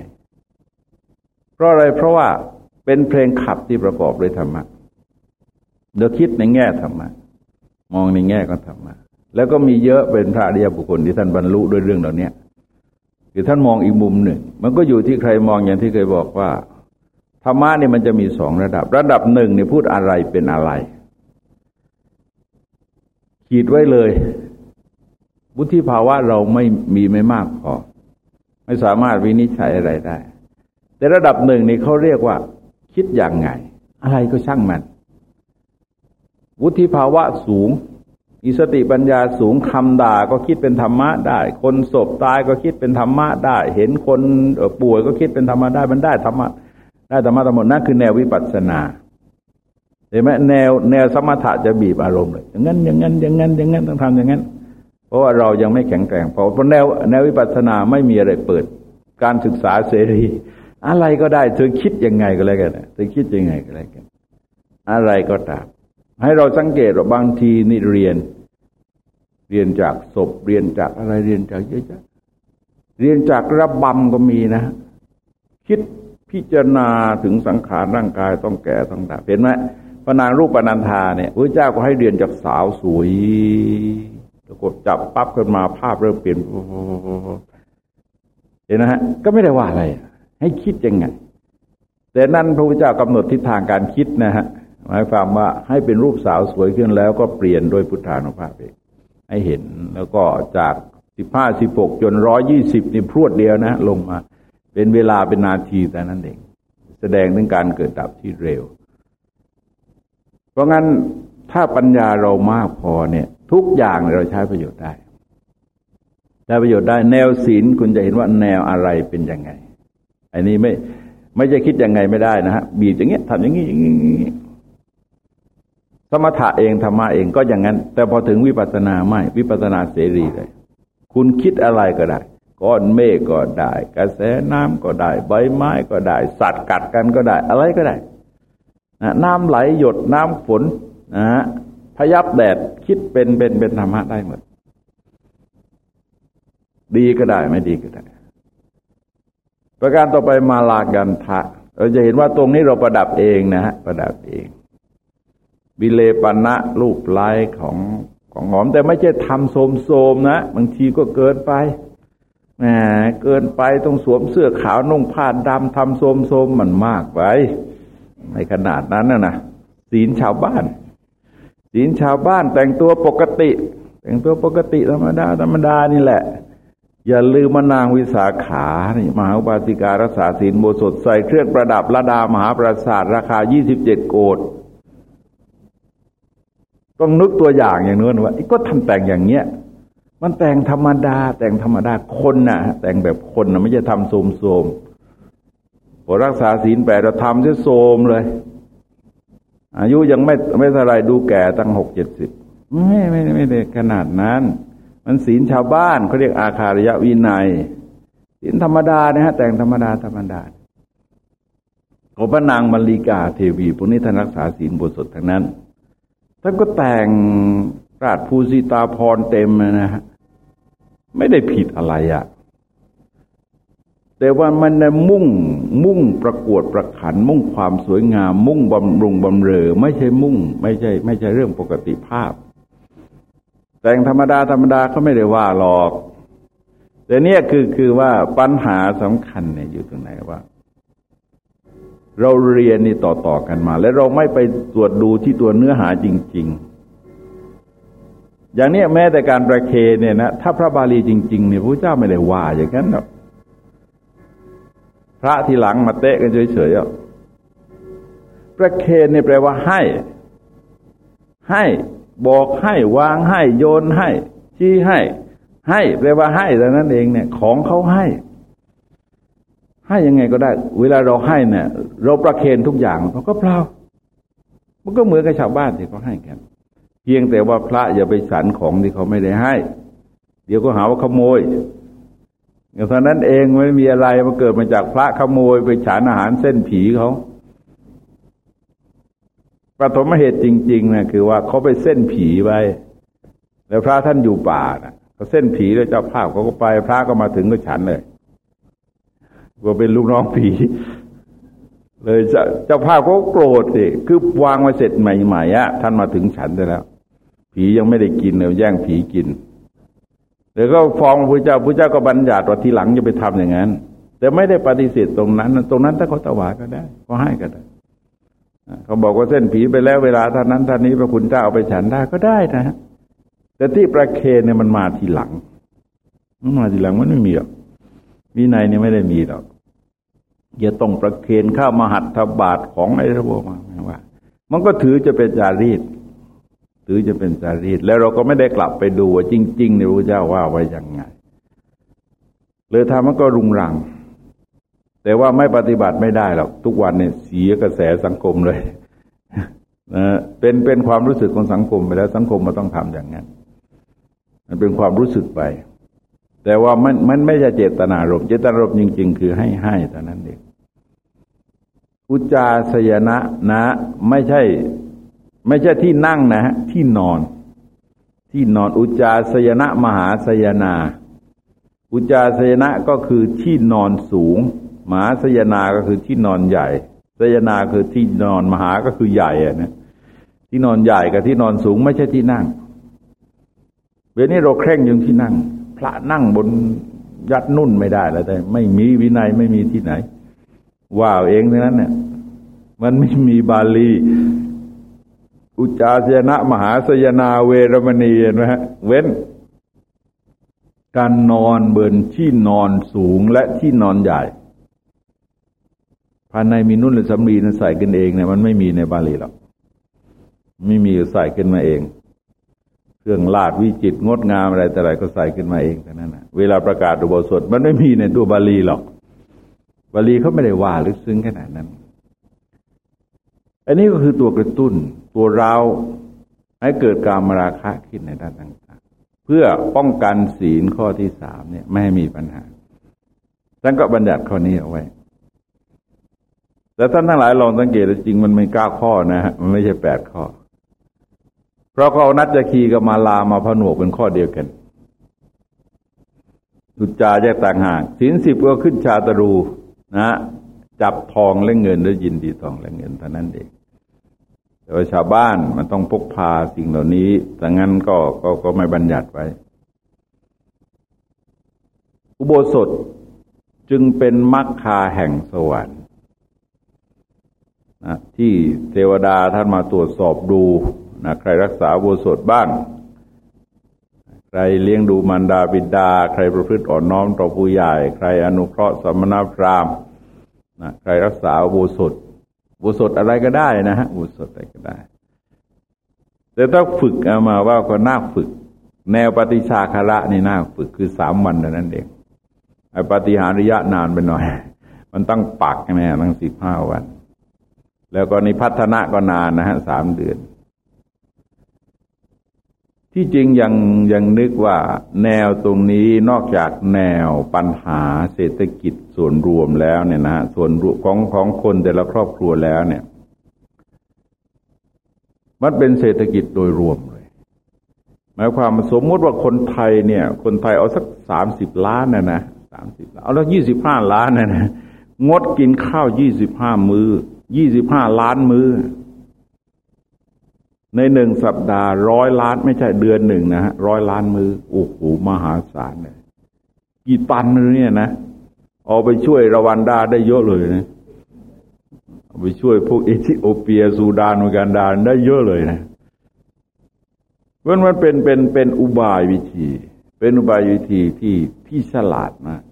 เพราะอะไรเพราะว่า เป็นเพลงขับที่ประกอบด้วยธรรมะเดี๋ยวคิดในแง่ธรรมะมองในแง่ก็ธรรมะแล้วก็มีเยอะเป็นพระอริยบุคคลที่ท่านบรรลุด้วยเรื่องเหล่านี้คือท่านมองอีกมุมหนึ่ง มันก็อยู่ที่ใครมองอย่างที่เคยบอกว่าธรรมะเนี่ยมันจะมีสองระดับ ระดับหนึ่งเนี่ยพูดอะไรเป็นอะไร ขีดไว้เลยบุธิภาวะเราไม่มีไม่มากพอ ไม่สามารถวินิจฉัยอะไรได้ แต่ระดับหนึ่งนี่เขาเรียกว่า คิดอย่างไง อะไรก็ช่างมัน วุฒิภาวะสูงอิสติปัญญาสูงคำด่าก็คิดเป็นธรรมะได้ คนศพตายก็คิดเป็นธรรมะได้ เห็นคนป่วยก็คิดเป็นธรรมะได้มันได้ธรรมะได้ธรรมะทั้งหมดนั่นคือแนววิปัสสนาเห็นไหมแนวแนวสมถะจะบีบอารมณ์เลยอย่างนั้นอย่างนั้นอย่างนั้นอย่างนั้นต้องทำอย่างนั้น เพราะว่าเรายังไม่แข็งแกร่งพอเพราะแนวแนววิปัสสนาไม่มีอะไรเปิด การศึกษาเสรี อะไรก็ได้ เธอคิดยังไงก็แล้วกันเธอคิดยังไงก็แล้วกัน อะไรก็ตาม ให้เราสังเกตว่าบางทีนี่เรียน เรียนจากศพเรียนจากอะไรเรียนจากเยอะแยะเรียนจากระบำก็มีนะ คิดพิจารณาถึงสังขารร่างกายต้องแก่ต้องดับเห็นไหมพนางรูปปนันธาเนี่ยพระเจ้าก็ให้เรียนจากสาวสวยแล้วกดจับปั๊บขึ้นมาภาพเริ่มเปลี่ยนเห็นนะฮะ ก็ไม่ได้ว่าอะไร ให้คิดยังไง แต่นั่นพระพุทธเจ้ากำหนดทิศทางการคิดนะฮะหมายความว่าให้เป็นรูปสาวสวยขึ้นแล้วก็เปลี่ยนโดยพุทธานุภาพเองให้เห็นแล้วก็จากสิบห้าสิบหกจนร้อยี่สิบนี่พรวดเดียวนะ ลงมา เป็นเวลาเป็นนาทีแต่นั้นเอง แสดงถึงการเกิดดับที่เร็ว เพราะงั้นถ้าปัญญาเรามากพอเนี่ย ทุกอย่างเราใช้ประโยชน์ได้ได้ประโยชน์ได้แนวศีลคุณจะเห็นว่าแนวอะไรเป็นยังไง อันนี้ไม่ไม่จะคิดยังไงไม่ได้นะฮะบีบอย่างเงี้ยทำอย่างนี้อย่างนี้สมถะเองธรรมะเองก็อย่างนั้น แต่พอถึงวิปัสสนาไม่วิปัสสนาเสรีเลย คุณคิดอะไรก็ได้ก้อนเมฆก็ได้ กระแสน้ำก็ได้ ใบไม้ก็ได้ สัตว์กัดกันก็ได้ อะไรก็ได้นะน้ำไหลหยดน้ำฝนนะฮะพยับแดดคิดเป็นเป็นเป็นธรรมะได้หมด ดีก็ได้ไม่ดีก็ได้ ประการต่อไปมาลากันทะ เราจะเห็นว่าตรงนี้เราประดับเองนะฮะประดับเองวิเลปณะรูปลายของของหอม แต่ไม่ใช่ทำโสมโสมนะบางทีก็เกินไปแหมเกินไปต้องสวมเสื้อขาวนุ่งผ้าดำทำโสมโสมมันมากไป ในขนาดนั้นนะนะศีลชาวบ้าน ศีลชาวบ้านแต่งตัวปกติ แต่งตัวปกติธรรมดาธรรมดานี่แหละ อย่าลืมมานางวิสาขา นี่มหาอุบาสิการักษาศีลโบสถใส่เครื่องประดับระดามหาปราสาทราคายี่สิบเจ็ดโกดต้องนึกตัวอย่างอย่างนู้นว่าก็ทำแต่งอย่างเงี้ย มันแต่งธรรมดา แต่งธรรมดาคนนะ่ะ แต่งแบบคนนะไม่ใช่ทำโสมโสมพอรักษาศีลแปดเราทำจะโสมเลย อายุยังไม่ไม่เท่าไรดูแก่ตั้งหกเจ็ดสิบไม่ไม่ไม่ได้ขนาดนั้น มันศีลชาวบ้านเขาเรียกอาคาริยวินัยศีลธรรมดานะฮะแต่งธรรมดาธรรมดาของพระนางมัลลิกาเทวีพวกนี้ท่านรักษาศีลบทสดทั้งนั้นท่านก็แต่งราชภูสิตาพรเต็มนะฮะไม่ได้ผิดอะไรอะ่ะแต่ว่ามันมุ่งมุ่งประกวดประขัน มุ่งความสวยงาม มุ่งบำรุงบำเรอ ไม่ใช่มุ่ง ไม่ใช่ ไม่ใช่เรื่องปกติภาพ แต่งธรรมดาธรรมดาก็ไม่ได้ว่าหรอก แต่เนี่ยคือคือว่าปัญหาสำคัญเนี่ยอยู่ตรงไหนว่า เราเรียนนี่ต่อต่อกันมา และเราไม่ไปตรวจดูที่ตัวเนื้อหาจริง ๆ อย่างนี้แม้แต่การประเคนเนี่ยนะถ้าพระบาลีจริงๆเนี่ยพระเจ้าไม่ได้ว่าอย่างนั้นหรอกพระทีหลังมาเตะกันเฉยๆอะประเคนเนี่ยแปลว่าให้ ให้ บอกให้วางให้โยนให้ชี้ให้ ให้แปลว่าให้แต่นั้นเองเนี่ย ของเขาให้ ให้ยังไงก็ได้ เวลาเราให้เนี่ย เราประเคนทุกอย่างเขาก็เปล่ามันก็เหมือนกับชาวบ้านที่เขาให้กันเพียงแต่ว่าพระอย่าไปสันของที่เขาไม่ได้ให้ เดี๋ยวก็หาว่าขโมยอย่างนนั้นเองไม่มีอะไรมาเกิดมาจากพระขโมยไปฉานอาหารเส้นผีเขา ปฐมเหตุจริงๆนะคือว่าเขาไปเส้นผีไว้ แล้วพระท่านอยู่ป่านะเขาเส้นผีแล้วเจ้าภาพเขาก็ไป พระก็มาถึงก็ฉันเลยว่าเป็นลูกน้องผี เลยเจ้าภาพเขาโกรธสิคือวางไว้เสร็จใหม่ๆอะท่านมาถึงฉันได้แล้ว ผียังไม่ได้กินเลยแย่งผีกินเดี๋ยวก็ฟ้องพระเจ้าพระเจ้าก็บัญญัติว่าทีหลังจะไปทำอย่างนั้น แต่ไม่ได้ปฏิเสธตรงนั้น ตรงนั้นถ้าเขาตวาก็ได้เขาให้ก็ได้ เขาบอกว่าเส้นผีไปแล้วเวลาท่านนั้นท่านนี้พระคุณเจ้าเอาไปฉันได้ก็ได้นะฮะแต่ที่ประเคนเนี่ยมันมาทีหลัง มันมาทีหลังมันไม่มีหรอกวินัยเนี่ยไม่ได้มีหรอกอย่าต้องประเคนข้ามหัตถบาทของไอ้ระบบมาว่า มันก็ถือจะเป็นจารีตถือจะเป็นจารีต แล้วเราก็ไม่ได้กลับไปดูว่าจริงๆในพระเจ้าว่าไว้ยังไง เลยทำมันก็รุงรัง แต่ว่าไม่ปฏิบัติไม่ได้หรอกทุกวันเนี่ยเสียกระแสสังคมเลยนะเป็นเป็นความรู้สึกของสังคมไปแล้วสังคมมันต้องทำอย่างนั้น มันเป็นความรู้สึกไป แต่ว่ามันมันไม่ใช่เจตนารมเจตนารมจริง ๆ คือให้ให้แต่นั้นเองอุจาสยนะนะ ไม่ใช่ ไม่ใช่ที่นั่งนะฮะที่นอน ที่นอนอุจาสยนะมหาสยนา อุจาสยนะก็คือที่นอนสูง มหาสยนาก็คือที่นอนใหญ่สยนาคือที่นอนมหาก็คือใหญ่อะนะที่นอนใหญ่กับที่นอนสูงไม่ใช่ที่นั่งเวลนี้เราเคร่งอยู่ที่นั่ง พระนั่งบนยัดนุ่นไม่ได้แล้วแต่ ไม่มีวินัยไม่มีที่ไหนว่าเองเท่านั้นเนี่ยมันไม่มีบาลี อุจาสยนะมหาสยนาเวรมณีนะฮะเว้น การนอนเบินที่นอนสูงและที่นอนใหญ่ ภายในมีนุ่นหรือสำลีนั้นใส่กันเองเนี่ยมันไม่มีในบาลีหรอกไม่มีใส่ขึ้นมาเอง เครื่องลาดวิจิตงดงามอะไรแต่ไรก็ใส่ขึ้นมาเองแต่นั้นนะเวลาประกาศอุโบสถมันไม่มีในตัวบาลีหรอก บาลีเขาไม่ได้ว่าลึกซึ้งขนาดนั้น อันนี้ก็คือตัวกระตุ้น ตัวเราให้เกิดการมราคะขึ้นในด้านต่างๆ เพื่อป้องกันศีลข้อที่สามเนี่ย ไม่ให้มีปัญหาท่านก็บัญญัติข้อนี้เอาไว้ แต่ท่านทั้งหลายลองสังเกตจริงมันไม่เก้าข้อนะฮะมันไม่ใช่แปดข้อ เพราะเขาเอานัจคีกับมาลามาผนวกเป็นข้อเดียวกันสุจาแยกต่างหากสินสิบก็ขึ้นชาตรูนะ จับทองและเงินแล้วยินดีทองและเงินเท่านั้นเองแต่ว่าชาวบ้านมันต้องพกพาสิ่งเหล่านี้แต่งั้นก็ก็ก็ไม่บัญญัติไว้ อุโบสถจึงเป็นมรรคาแห่งสวรรค์ นะที่เทวดาท่านมาตรวจสอบดูนะใครรักษาโบสถบ้าง ใครเลี้ยงดูมารดาบิดา ใครประพฤติอ่อนน้อมต่อผู้ใหญ่ ใครอนุเคราะห์สมณพราหมณ์นะใครรักษาโบสถอุโบสถอะไรก็ได้นะฮะโบสถอะไรก็ได้ แต่ถ้าฝึกเอามาว่าก็น่าฝึก แนวปฏิชาคาระนี่น่าฝึกคือสามวันนั้นเองไอ้ปฏิหารระยะนานไปหน่อย มันตั้งปักแนะตั้งสิบห้าวัน แล้วก็นิพัฒนะก็นานนะฮะสามเดือน ที่จริงยังยังนึกว่าแนวตรงนี้นอกจากแนวปัญหาเศรษฐกิจส่วนรวมแล้วเนี่ยนะส่วนรวมของของคนแต่ละครอบครัวแล้วเนี่ย มันเป็นเศรษฐกิจโดยรวมเลยหมายความสมมติว่าคนไทยเนี่ย คนไทยเอาสักสามสิบล้านนะนะสามสิบเอาแล้วยี่สิบห้าล้านนะนะงดกินข้าวยี่สิบห้ามื้อ ยี่สิบห้าล้านมือในหนึ่งสัปดาห์ร้อยล้านไม่ใช่เดือนหนึ่งนะฮะร้อยล้านมือโอ้โหมหาศาลเลยกี่ตันเนี่ยนะเอาไปช่วยรวันดาได้เยอะเลยนะเอาไปช่วยพวกเอธิโอเปียซูดานอูกันดานได้เยอะเลยนะเพราะมันเป็นเป็นเป็นอุบายวิธี เป็นอุบายวิธีที่ที่ฉลาดมาก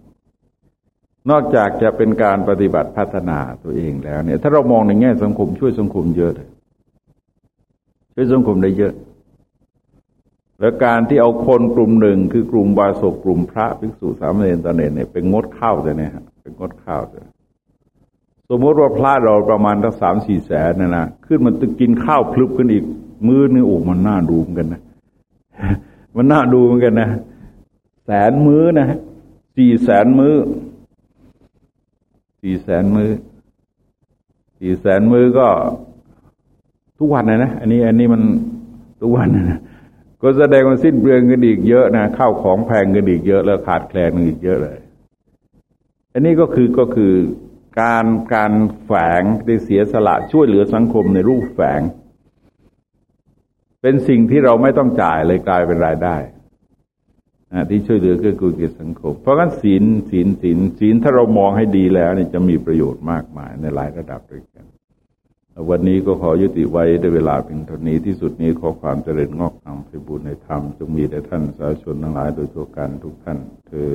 นอกจากจะเป็นการปฏิบัติพัฒนาตัวเองแล้วเนี่ย ถ้าเรามองในแง่สังคมช่วยสังคมเยอะเลยช่วยสังคมได้เยอะ แล้วการที่เอาคนกลุ่มหนึ่งคือกลุ่มบาศกกลุ่มพระภิกษุสามเณรตอนเนรเนี่ยเป็นงดข้าวแต่เนี่ยเป็นงดข้าวแต่สมมติว่าพระเราประมาณตั้งสามสี่แสนนะนะขึ้นมันตึกินข้าวพลึบกันอีกมือนี่โอ้มันน่าดูเหมือนกันนะมันน่าดูเหมือนกันนะแสนมื้อนะสี่แสนมื้อ สี่แสนมือสี่แสนมือก็ทุกวันนะนะ อันนี้ อันนี้มันทุกวันนะก็แสดงว่าสิ้นเปลืองกันอีกเยอะนะข้าวของแพงกันอีกเยอะแล้วขาดแคลนอีกเยอะเลย อันนี้ก็คือก็คือการการแฝงได้เสียสละช่วยเหลือสังคมในรูปแฝง เป็นสิ่งที่เราไม่ต้องจ่ายเลยกลายเป็นรายได้ ที่ช่วยเหลือก็คือกิสังคม เพราะงั้นศีลศีลศีลศีลถ้าเรามองให้ดีแล้วเนี่ยจะมีประโยชน์มากมายในหลายระดับด้วยกัน วันนี้ก็ขอยุติไว้ในเวลาเพียงเท่านี้ที่สุดนี้ขอความเจริญงอกงามไปบุญในธรรมจงมีแด่ท่านสาธุชนทั้งหลายโดยทั่วกันทุกท่านเธอ